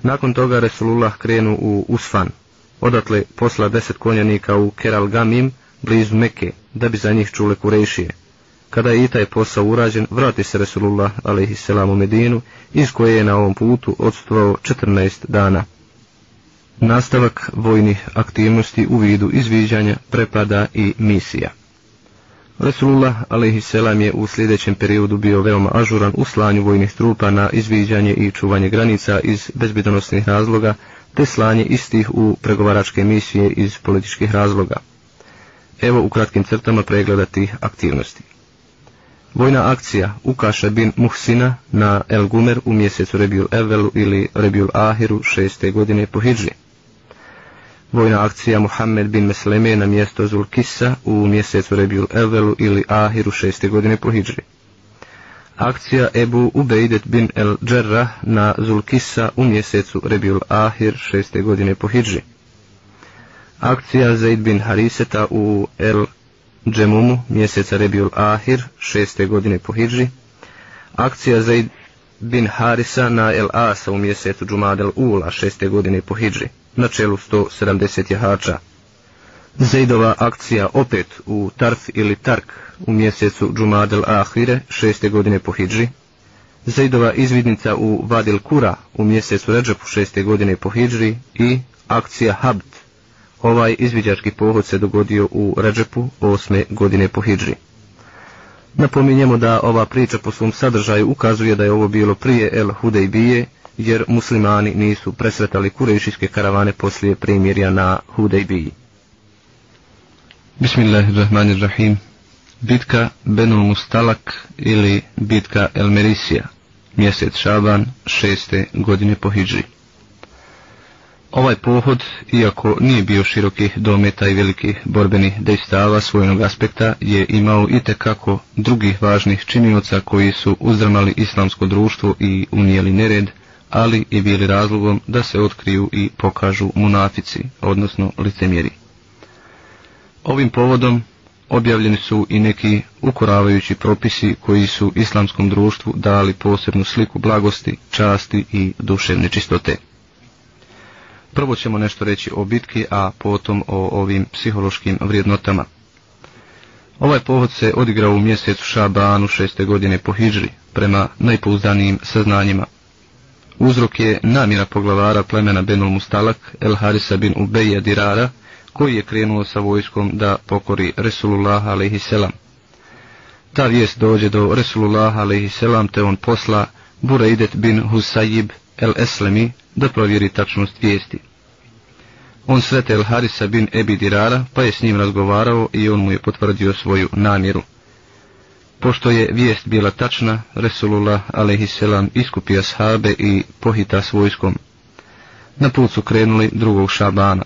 Nakon toga Resulullah krenu u Usfan. Odatle posla deset konjanika u Keral Gamim, blizu Meke, da bi za njih čule kurejšije. Kada je i taj posao urađen, vrati se Resulullah a.s. u Medinu, iz koje je na ovom putu odstvao 14 dana. Nastavak vojnih aktivnosti u vidu izviđanja, prepada i misija. Resulullah a.s. je u sljedećem periodu bio veoma ažuran u slanju vojnih trupa na izviđanje i čuvanje granica iz bezbjedonosnih razloga, te slanje istih u pregovaračke misije iz političkih razloga. Evo u kratkim crtama pregleda tih aktivnosti. Vojna akcija Ukaša bin Muhsina na El Gumer u mjesecu Rebjul Evelu ili Rebjul Ahiru šeste godine po Hidži. Vojna akcija Muhammed bin Mesleme na mjesto Zulkisa u mjesecu Rebjul Evelu ili Ahiru šeste godine po Hidžri. Akcija Ebu Ubeidet bin El Džerra na Zulkisa u mjesecu Rebjul Ahir šeste godine po Hidžri. Akcija Zaid bin Hariseta u El Džemumu, mjeseca Rebjul Ahir, šeste godine po Hidži, akcija Zaid bin Harisa na El Asa u mjesecu Džumadel Ula, šeste godine po Hidži, na čelu 170 jahača. Zejdova akcija opet u Tarf ili Tark u mjesecu Džumadel Ahire, šeste godine po Hidži, Zejdova izvidnica u Vadil Kura u mjesecu Ređepu šeste godine po Hidži i akcija Habt Ovaj izviđački pohod se dogodio u Ređepu osme godine po Hidži. Napominjemo da ova priča po svom sadržaju ukazuje da je ovo bilo prije El Hudejbije, jer muslimani nisu presretali kurejšijske karavane poslije primjerja na Hudejbiji. Bismillahirrahmanirrahim. Bitka Benu Mustalak ili bitka El Merisija, mjesec Šaban, šeste godine po Hidži. Ovaj pohod, iako nije bio širokih dometa i velikih borbenih dejstava svojnog aspekta, je imao i tekako drugih važnih činioca koji su uzdramali islamsko društvo i unijeli nered, ali i bili razlogom da se otkriju i pokažu munafici, odnosno licemjeri. Ovim povodom objavljeni su i neki ukoravajući propisi koji su islamskom društvu dali posebnu sliku blagosti, časti i duševne čistote. Prvo ćemo nešto reći o bitki, a potom o ovim psihološkim vrijednotama. Ovaj povod se odigrao u mjesecu Šabanu šeste godine po Hidžri, prema najpouzdanijim saznanjima. Uzrok je namjera poglavara plemena Benul Mustalak, El Harisa bin Ubeja Dirara, koji je krenuo sa vojskom da pokori Resulullah a.s. Ta vijest dođe do Resulullah a.s. te on posla Buraidet bin Husayib El Eslemi, da provjeri tačnost vijesti. On srete El Harisa bin Ebi Dirara, pa je s njim razgovarao i on mu je potvrdio svoju namjeru. Pošto je vijest bila tačna, Resulullah a.s. iskupio sahabe i pohita s vojskom. Na put su krenuli drugog šabana.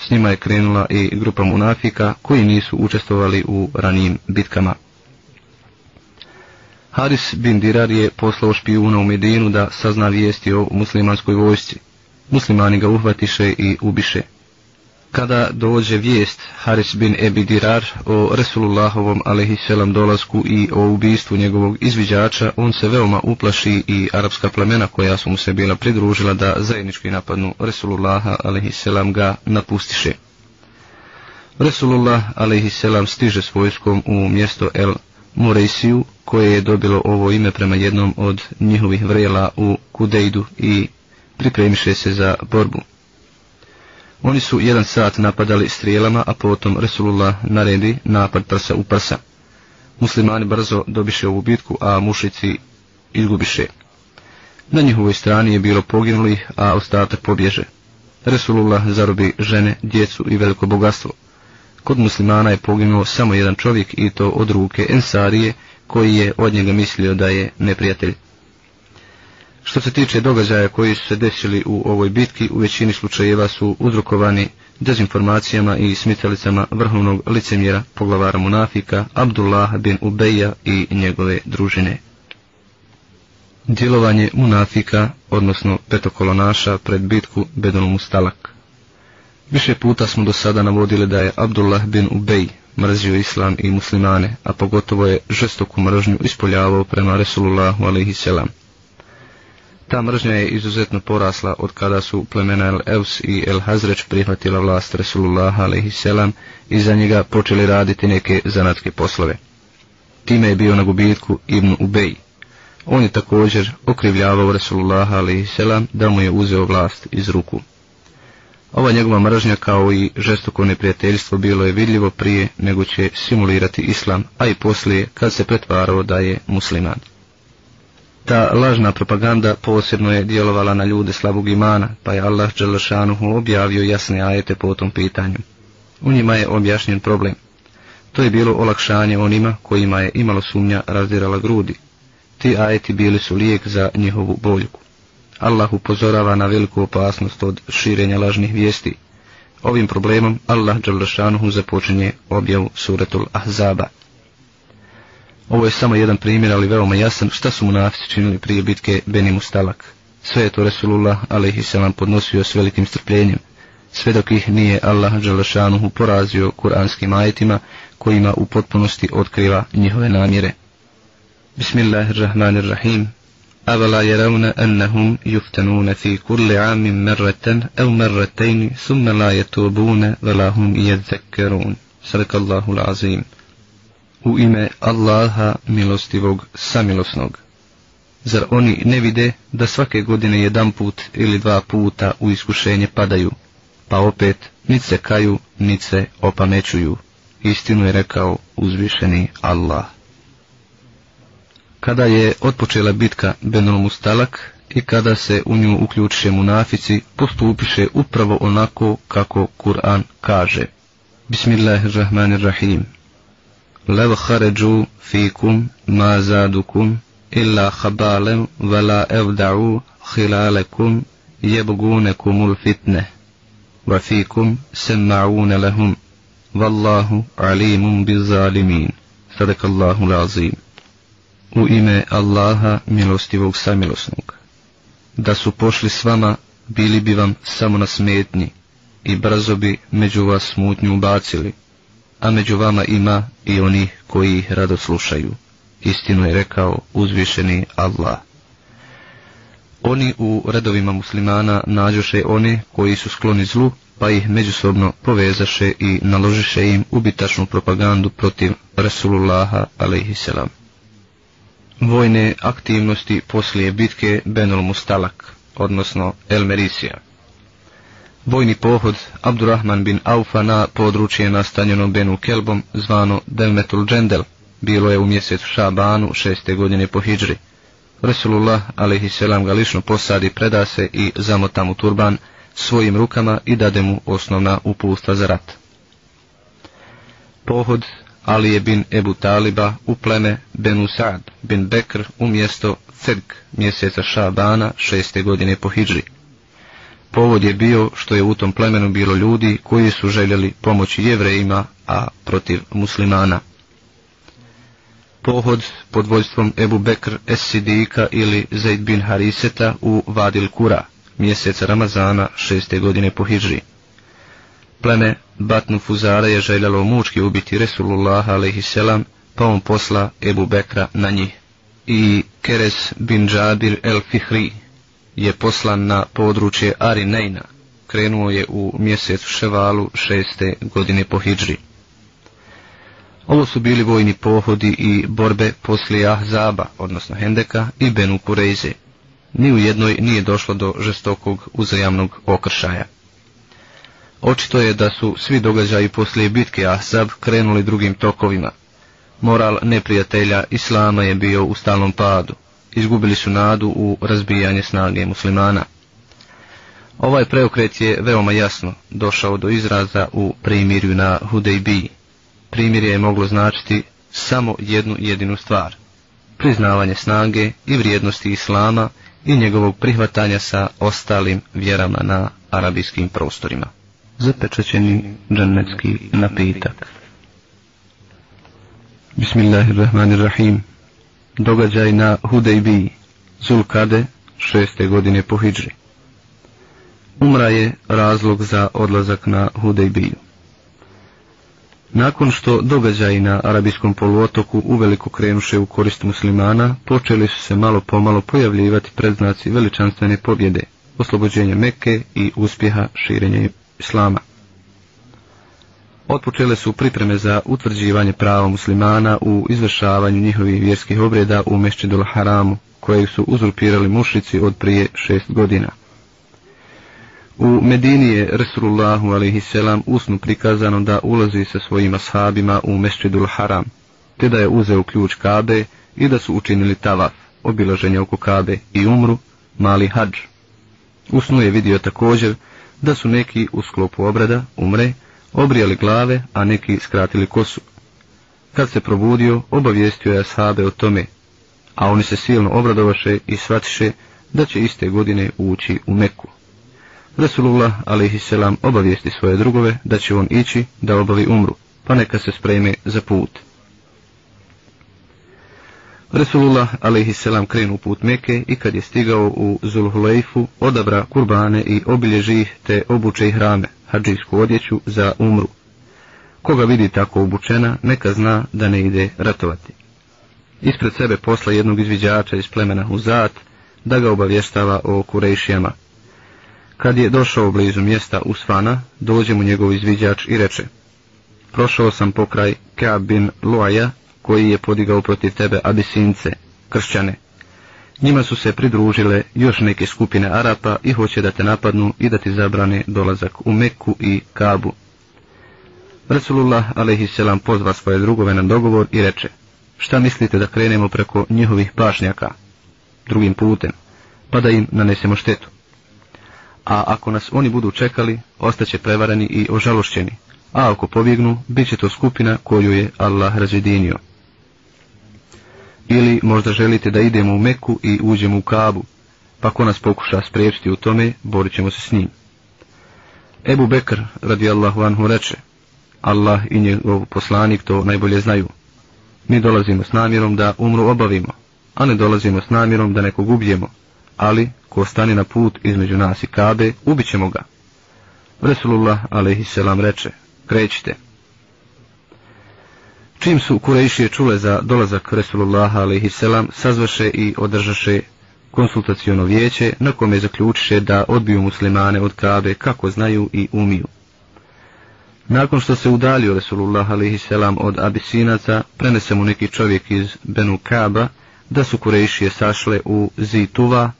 S njima je krenula i grupa munafika koji nisu učestvovali u ranijim bitkama. Haris bin Dirar je poslao špijuna u Medinu da sazna vijesti o muslimanskoj vojsci. Muslimani ga uhvatiše i ubiše. Kada dođe vijest Haris bin Ebi Dirar o Resulullahovom alaihisselam dolasku i o ubistvu njegovog izviđača, on se veoma uplaši i arapska plemena koja su mu se bila pridružila da zajednički napadnu Resulullaha alaihisselam ga napustiše. Resulullah alaihisselam stiže s vojskom u mjesto El Muresiju koje je dobilo ovo ime prema jednom od njihovih vrela u Kudejdu i pripremiše se za borbu. Oni su jedan sat napadali strijelama, a potom Resulullah naredi napad prsa u prsa. Muslimani brzo dobiše ovu bitku, a mušici izgubiše. Na njihovoj strani je bilo poginulih, a ostatak pobježe. Resulullah zarobi žene, djecu i veliko bogatstvo. Kod muslimana je poginuo samo jedan čovjek i to od ruke Ensarije, koji je od njega mislio da je neprijatelj. Što se tiče događaja koji su se desili u ovoj bitki, u većini slučajeva su uzrokovani dezinformacijama i smitelicama vrhovnog licemjera poglavara Munafika, Abdullah bin Ubeja i njegove družine. Djelovanje Munafika, odnosno petokolonaša pred bitku Bedonu Mustalak. Više puta smo do sada navodili da je Abdullah bin Ubej mrzio islam i muslimane, a pogotovo je žestoku mržnju ispoljavao prema Resulullahu alaihisselam. Ta mržnja je izuzetno porasla od kada su plemena El Eus i El Hazreć prihvatila vlast Resulullah a.s. i za njega počeli raditi neke zanatske poslove. Time je bio na gubitku Ibn Ubej. On je također okrivljavao Resulullah a.s. da mu je uzeo vlast iz ruku. Ova njegova mržnja kao i žestoko neprijateljstvo bilo je vidljivo prije nego će simulirati islam, a i poslije kad se pretvarao da je musliman. Ta lažna propaganda posebno je djelovala na ljude slabog imana, pa je Allah Đalašanuhu objavio jasne ajete po tom pitanju. U njima je objašnjen problem. To je bilo olakšanje onima kojima je imalo sumnja razdirala grudi. Ti ajeti bili su lijek za njihovu boljku. Allah upozorava na veliku opasnost od širenja lažnih vijesti. Ovim problemom Allah Đalašanuhu započinje objavu suratul Ahzaba. Ovo je samo jedan primjer, ali veoma jasan šta su munafici činili prije bitke Beni Mustalak. Sve je to Resulullah, alaihissalam, podnosio s velikim strpljenjem, sve dok ih nije Allah Đalašanuhu porazio kuranskim ajetima, kojima u potpunosti otkriva njihove namjere. Bismillahirrahmanirrahim. أَوَلَا يَرَوْنَ أَنَّهُمْ يُفْتَنُونَ فِي كُلِّ عَامٍ مَرَّةً أَوْ مَرَّتَيْنِ ثُمَّ لَا يَتُوبُونَ وَلَا هُمْ يَذَّكَّرُونَ صدق الله العظيم u ime Allaha milostivog samilosnog. Zar oni ne vide da svake godine jedan put ili dva puta u iskušenje padaju, pa opet nic se kaju, nic se opamećuju. Istinu je rekao uzvišeni Allah. Kada je otpočela bitka Benol Mustalak i kada se u nju uključiše munafici, postupiše upravo onako kako Kur'an kaže. Bismillahirrahmanirrahim. لو خرجوا فيكم ما زادكم إلا خبالا ولا أبدعوا خلالكم يبغونكم الفتنة وفيكم سمعون لهم والله عليم بالظالمين صدق الله العظيم U ime Allaha milostivog samilosnog. Da su pošli s vama, bili bi vam samo na smetni i brzo bi među vas smutnju ubacili a među vama ima i oni koji ih rado slušaju. Istinu je rekao uzvišeni Allah. Oni u redovima muslimana nađoše one koji su skloni zlu, pa ih međusobno povezaše i naložiše im ubitačnu propagandu protiv Resulullaha alaihisselam. Vojne aktivnosti poslije bitke Benul Mustalak, odnosno El Merisija. Vojni pohod Abdurrahman bin Aufa na područje nastanjeno Benu Kelbom, zvano Delmetul Džendel, bilo je u mjesecu Šabanu šeste godine po Hidžri. Resulullah, alaihisselam, ga lično posadi, preda se i zamota mu turban svojim rukama i dade mu osnovna upustva za rat. Pohod Alije bin Ebu Taliba u pleme Benu Sa'd bin Bekr u mjesto Cedg mjeseca Šabana šeste godine po Hidžri. Povod je bio što je u tom plemenu bilo ljudi koji su željeli pomoći jevrejima, a protiv muslimana. pohod pod vojstvom Ebu Bekr Esidika ili Zaid bin Hariseta u Vadil Kura, mjeseca Ramazana šeste godine po Hidži. Pleme Batnu Fuzara je željelo mučki ubiti Resulullah a.s. pa on posla Ebu Bekra na njih. I Keres bin Džabir el Fihri je poslan na područje Arinejna, krenuo je u mjesecu Ševalu šeste godine po Hidžri. Ovo su bili vojni pohodi i borbe poslije Ahzaba, odnosno Hendeka i Benu Kurejze. Ni u jednoj nije došlo do žestokog uzajamnog okršaja. Očito je da su svi događaji poslije bitke Ahzab krenuli drugim tokovima. Moral neprijatelja Islama je bio u stalnom padu. Izgubili su nadu u razbijanje snage muslimana. Ovaj preokret je veoma jasno došao do izraza u primirju na Hudejbiji Primirje je moglo značiti samo jednu jedinu stvar. Priznavanje snage i vrijednosti Islama i njegovog prihvatanja sa ostalim vjerama na arabijskim prostorima. Zapečećeni džannetski napitak. Bismillahirrahmanirrahim. Događaj na Hudejbi, Zulkade, šeste godine po Hidži. Umra je razlog za odlazak na Hudejbiju. Nakon što događaji na arabijskom poluotoku uveliko krenuše u korist muslimana, počeli su se malo pomalo pojavljivati predznaci veličanstvene pobjede, oslobođenja Mekke i uspjeha širenja islama. Otpočele su pripreme za utvrđivanje prava muslimana u izvršavanju njihovih vjerskih obreda u Mešćidul Haramu, kojeg su uzurpirali mušici od prije šest godina. U Medini je Resulullahu a.s. usnu prikazano da ulazi sa svojim ashabima u Mešćidul Haram, te da je uzeo ključ Kabe i da su učinili tavaf, obilaženje oko Kabe i umru, mali hađ. Usnu je vidio također da su neki u sklopu obrada, umre, obrijali glave, a neki skratili kosu. Kad se probudio, obavijestio je ashabe o tome, a oni se silno obradovaše i shvatiše da će iste godine ući u Meku. Resulullah a.s. obavijesti svoje drugove da će on ići da obavi umru, pa neka se spreme za put. Resulullah a.s. krenu put Meke i kad je stigao u Zulhulejfu, odabra kurbane i obilježi ih te obuče i hrame hađijsku odjeću za umru. Koga vidi tako obučena, neka zna da ne ide ratovati. Ispred sebe posla jednog izviđača iz plemena Huzat, da ga obavještava o kurejšijama, Kad je došao blizu mjesta Usfana, dođe mu njegov izviđač i reče Prošao sam pokraj Kaab bin Luaja, koji je podigao protiv tebe Abisince, kršćane. Njima su se pridružile još neke skupine Arapa i hoće da te napadnu i da ti zabrane dolazak u Meku i Kabu. Rasulullah a.s. pozva svoje drugove na dogovor i reče Šta mislite da krenemo preko njihovih pašnjaka, drugim putem, pa da im nanesemo štetu? a ako nas oni budu čekali, ostaće prevarani i ožalošćeni, a ako pobjegnu, bit će to skupina koju je Allah razjedinio. Ili možda želite da idemo u Meku i uđemo u Kabu, pa ko nas pokuša spriječiti u tome, borit ćemo se s njim. Ebu Bekr, radijallahu anhu, reče, Allah i njegov poslanik to najbolje znaju. Mi dolazimo s namjerom da umru obavimo, a ne dolazimo s namjerom da nekog ubijemo, ali ko stane na put između nas i Kabe, ubit ćemo ga. Resulullah a.s. reče, krećite. Čim su Kurejšije čule za dolazak Resulullah a.s. sazvaše i održaše konsultacijono vijeće na kome zaključiše da odbiju muslimane od Kabe kako znaju i umiju. Nakon što se udalio Resulullah a.s. od Abisinaca, prenese mu neki čovjek iz Benu Kaba da su Kurejšije sašle u Zituva,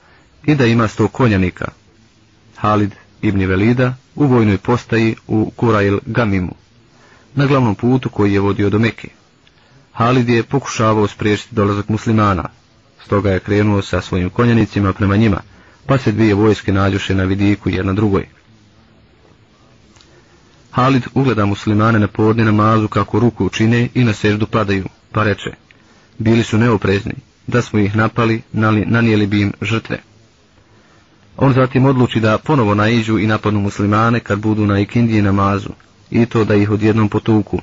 i da ima sto konjanika. Halid ibn Velida u vojnoj postaji u Kurail Gamimu, na glavnom putu koji je vodio do Meke. Halid je pokušavao spriječiti dolazak muslimana, stoga je krenuo sa svojim konjanicima prema njima, pa se dvije vojske nađuše na vidiku jedna drugoj. Halid ugleda muslimane na podne namazu kako ruku učine i na seždu padaju, pa reče, bili su neoprezni, da smo ih napali, nanijeli bi im žrtve. On zatim odluči da ponovo naiđu i napadnu muslimane kad budu na ikindiji namazu, i to da ih odjednom potuku.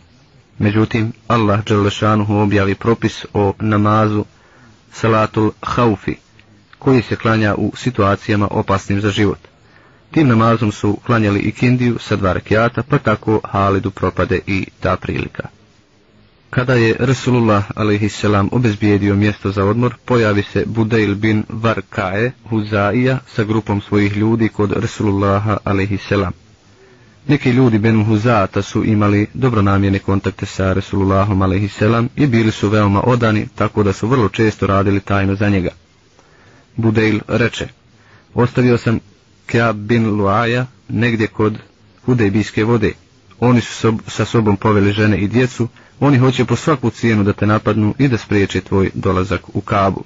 Međutim, Allah Đelešanuhu objavi propis o namazu salatul haufi, koji se klanja u situacijama opasnim za život. Tim namazom su klanjali i kindiju sa dva rekiata, pa tako Halidu propade i ta prilika. Kada je Rasulullah a.s. obezbijedio mjesto za odmor, pojavi se Budail bin Varkae Huzaija sa grupom svojih ljudi kod Rasulullaha a.s. Neki ljudi Ben Huzata su imali dobronamjene kontakte sa Rasulullahom a.s. i bili su veoma odani, tako da su vrlo često radili tajno za njega. Budail reče, ostavio sam Kjab bin Luaja negdje kod Hudejbijske vode. Oni su sob, sa sobom poveli žene i djecu, oni hoće po svaku cijenu da te napadnu i da spriječe tvoj dolazak u Kabu.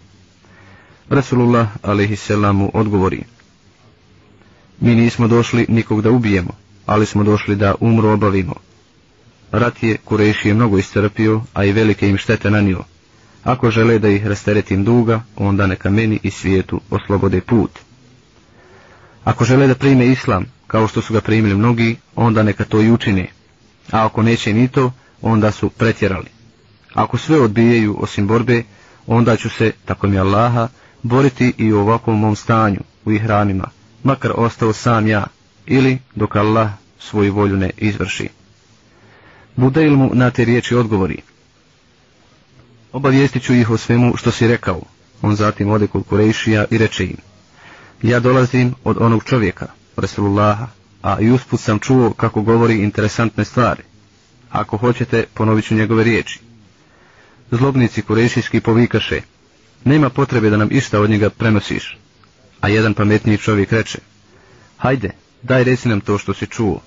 Rasulullah a.s. mu odgovori, mi nismo došli nikog da ubijemo, ali smo došli da umru obavimo. Rat je Kurešije mnogo istrpio, a i velike im štete nanio. Ako žele da ih rasteretim duga, onda neka meni i svijetu oslobode put. Ako žele da prime islam, kao što su ga primili mnogi, onda neka to i učine. A ako neće ni to, onda su pretjerali. Ako sve odbijaju osim borbe, onda ću se, tako mi Allaha, boriti i u ovakvom mom stanju, u ihramima, makar ostao sam ja, ili dok Allah svoju volju ne izvrši. Budail mu na te riječi odgovori. Obavijestit ću ih o svemu što si rekao. On zatim ode kod Kurejšija i reče im. Ja dolazim od onog čovjeka, Resulullaha, a i usput sam čuo kako govori interesantne stvari. Ako hoćete, ponovit ću njegove riječi. Zlobnici kurešijski povikaše, nema potrebe da nam išta od njega prenosiš. A jedan pametniji čovjek reče, hajde, daj reci nam to što si čuo.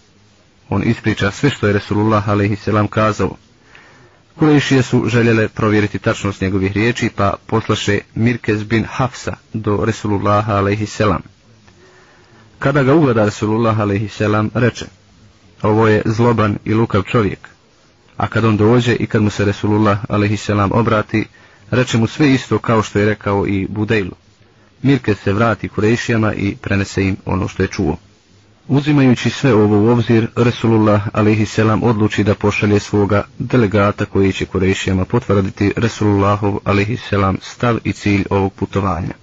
On ispriča sve što je Resulullah a.s. kazao. Kurešije su željele provjeriti tačnost njegovih riječi, pa poslaše Mirkez bin Hafsa do Resulullaha a.s. Kada ga ugleda Resulullah a.s. reče, ovo je zloban i lukav čovjek. A kad on dođe i kad mu se Resulullah a.s. obrati, reče mu sve isto kao što je rekao i Budejlu. Mirkez se vrati Kurešijama i prenese im ono što je čuo. Uzimajući sve ovo u obzir, Resulullah a.s. odluči da pošalje svoga delegata koji će Kurešijama potvrditi Resulullahov a.s. stav i cilj ovog putovanja.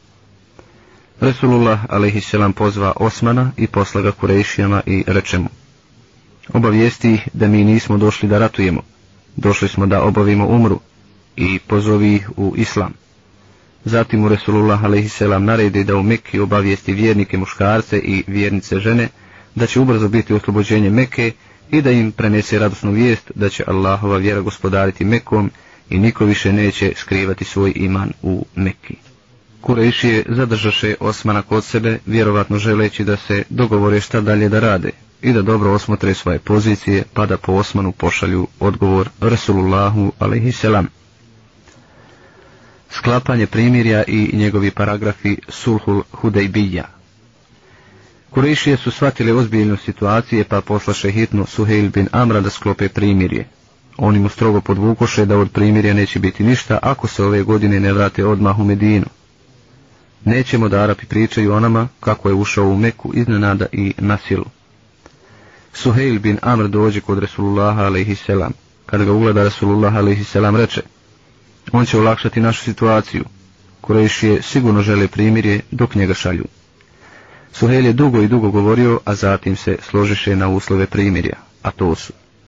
Resulullah a.s. pozva Osmana i posla ga Kurešijama i reče mu Obavijesti ih da mi nismo došli da ratujemo, došli smo da obavimo umru i pozovi ih u islam. Zatim u Resulullah a.s. naredi da u Mekki obavijesti vjernike muškarce i vjernice žene, da će ubrzo biti oslobođenje Mekke i da im prenese radosnu vijest da će Allahova vjera gospodariti Mekom i niko više neće skrivati svoj iman u Mekki. Kurešije zadržaše Osmana kod sebe, vjerovatno želeći da se dogovore šta dalje da rade i da dobro osmotre svoje pozicije, pa da po Osmanu pošalju odgovor Rasulullahu a.s. Sklapanje primirja i njegovi paragrafi Sulhul Hudejbija Kurešije su shvatile ozbiljnu situacije pa poslaše hitno Suheil bin Amra da sklope primirje. Oni mu strogo podvukoše da od primirja neće biti ništa ako se ove godine ne vrate odmah u Medinu. Nećemo da Arapi pričaju o nama kako je ušao u Meku iznenada i na silu. Suheil bin Amr dođe kod Resulullaha a.s. Kad ga ugleda Resulullaha a.s. reče, on će olakšati našu situaciju. Kurešije sigurno žele primirje dok njega šalju. Suhel je dugo i dugo govorio, a zatim se složiše na uslove primirja, a to su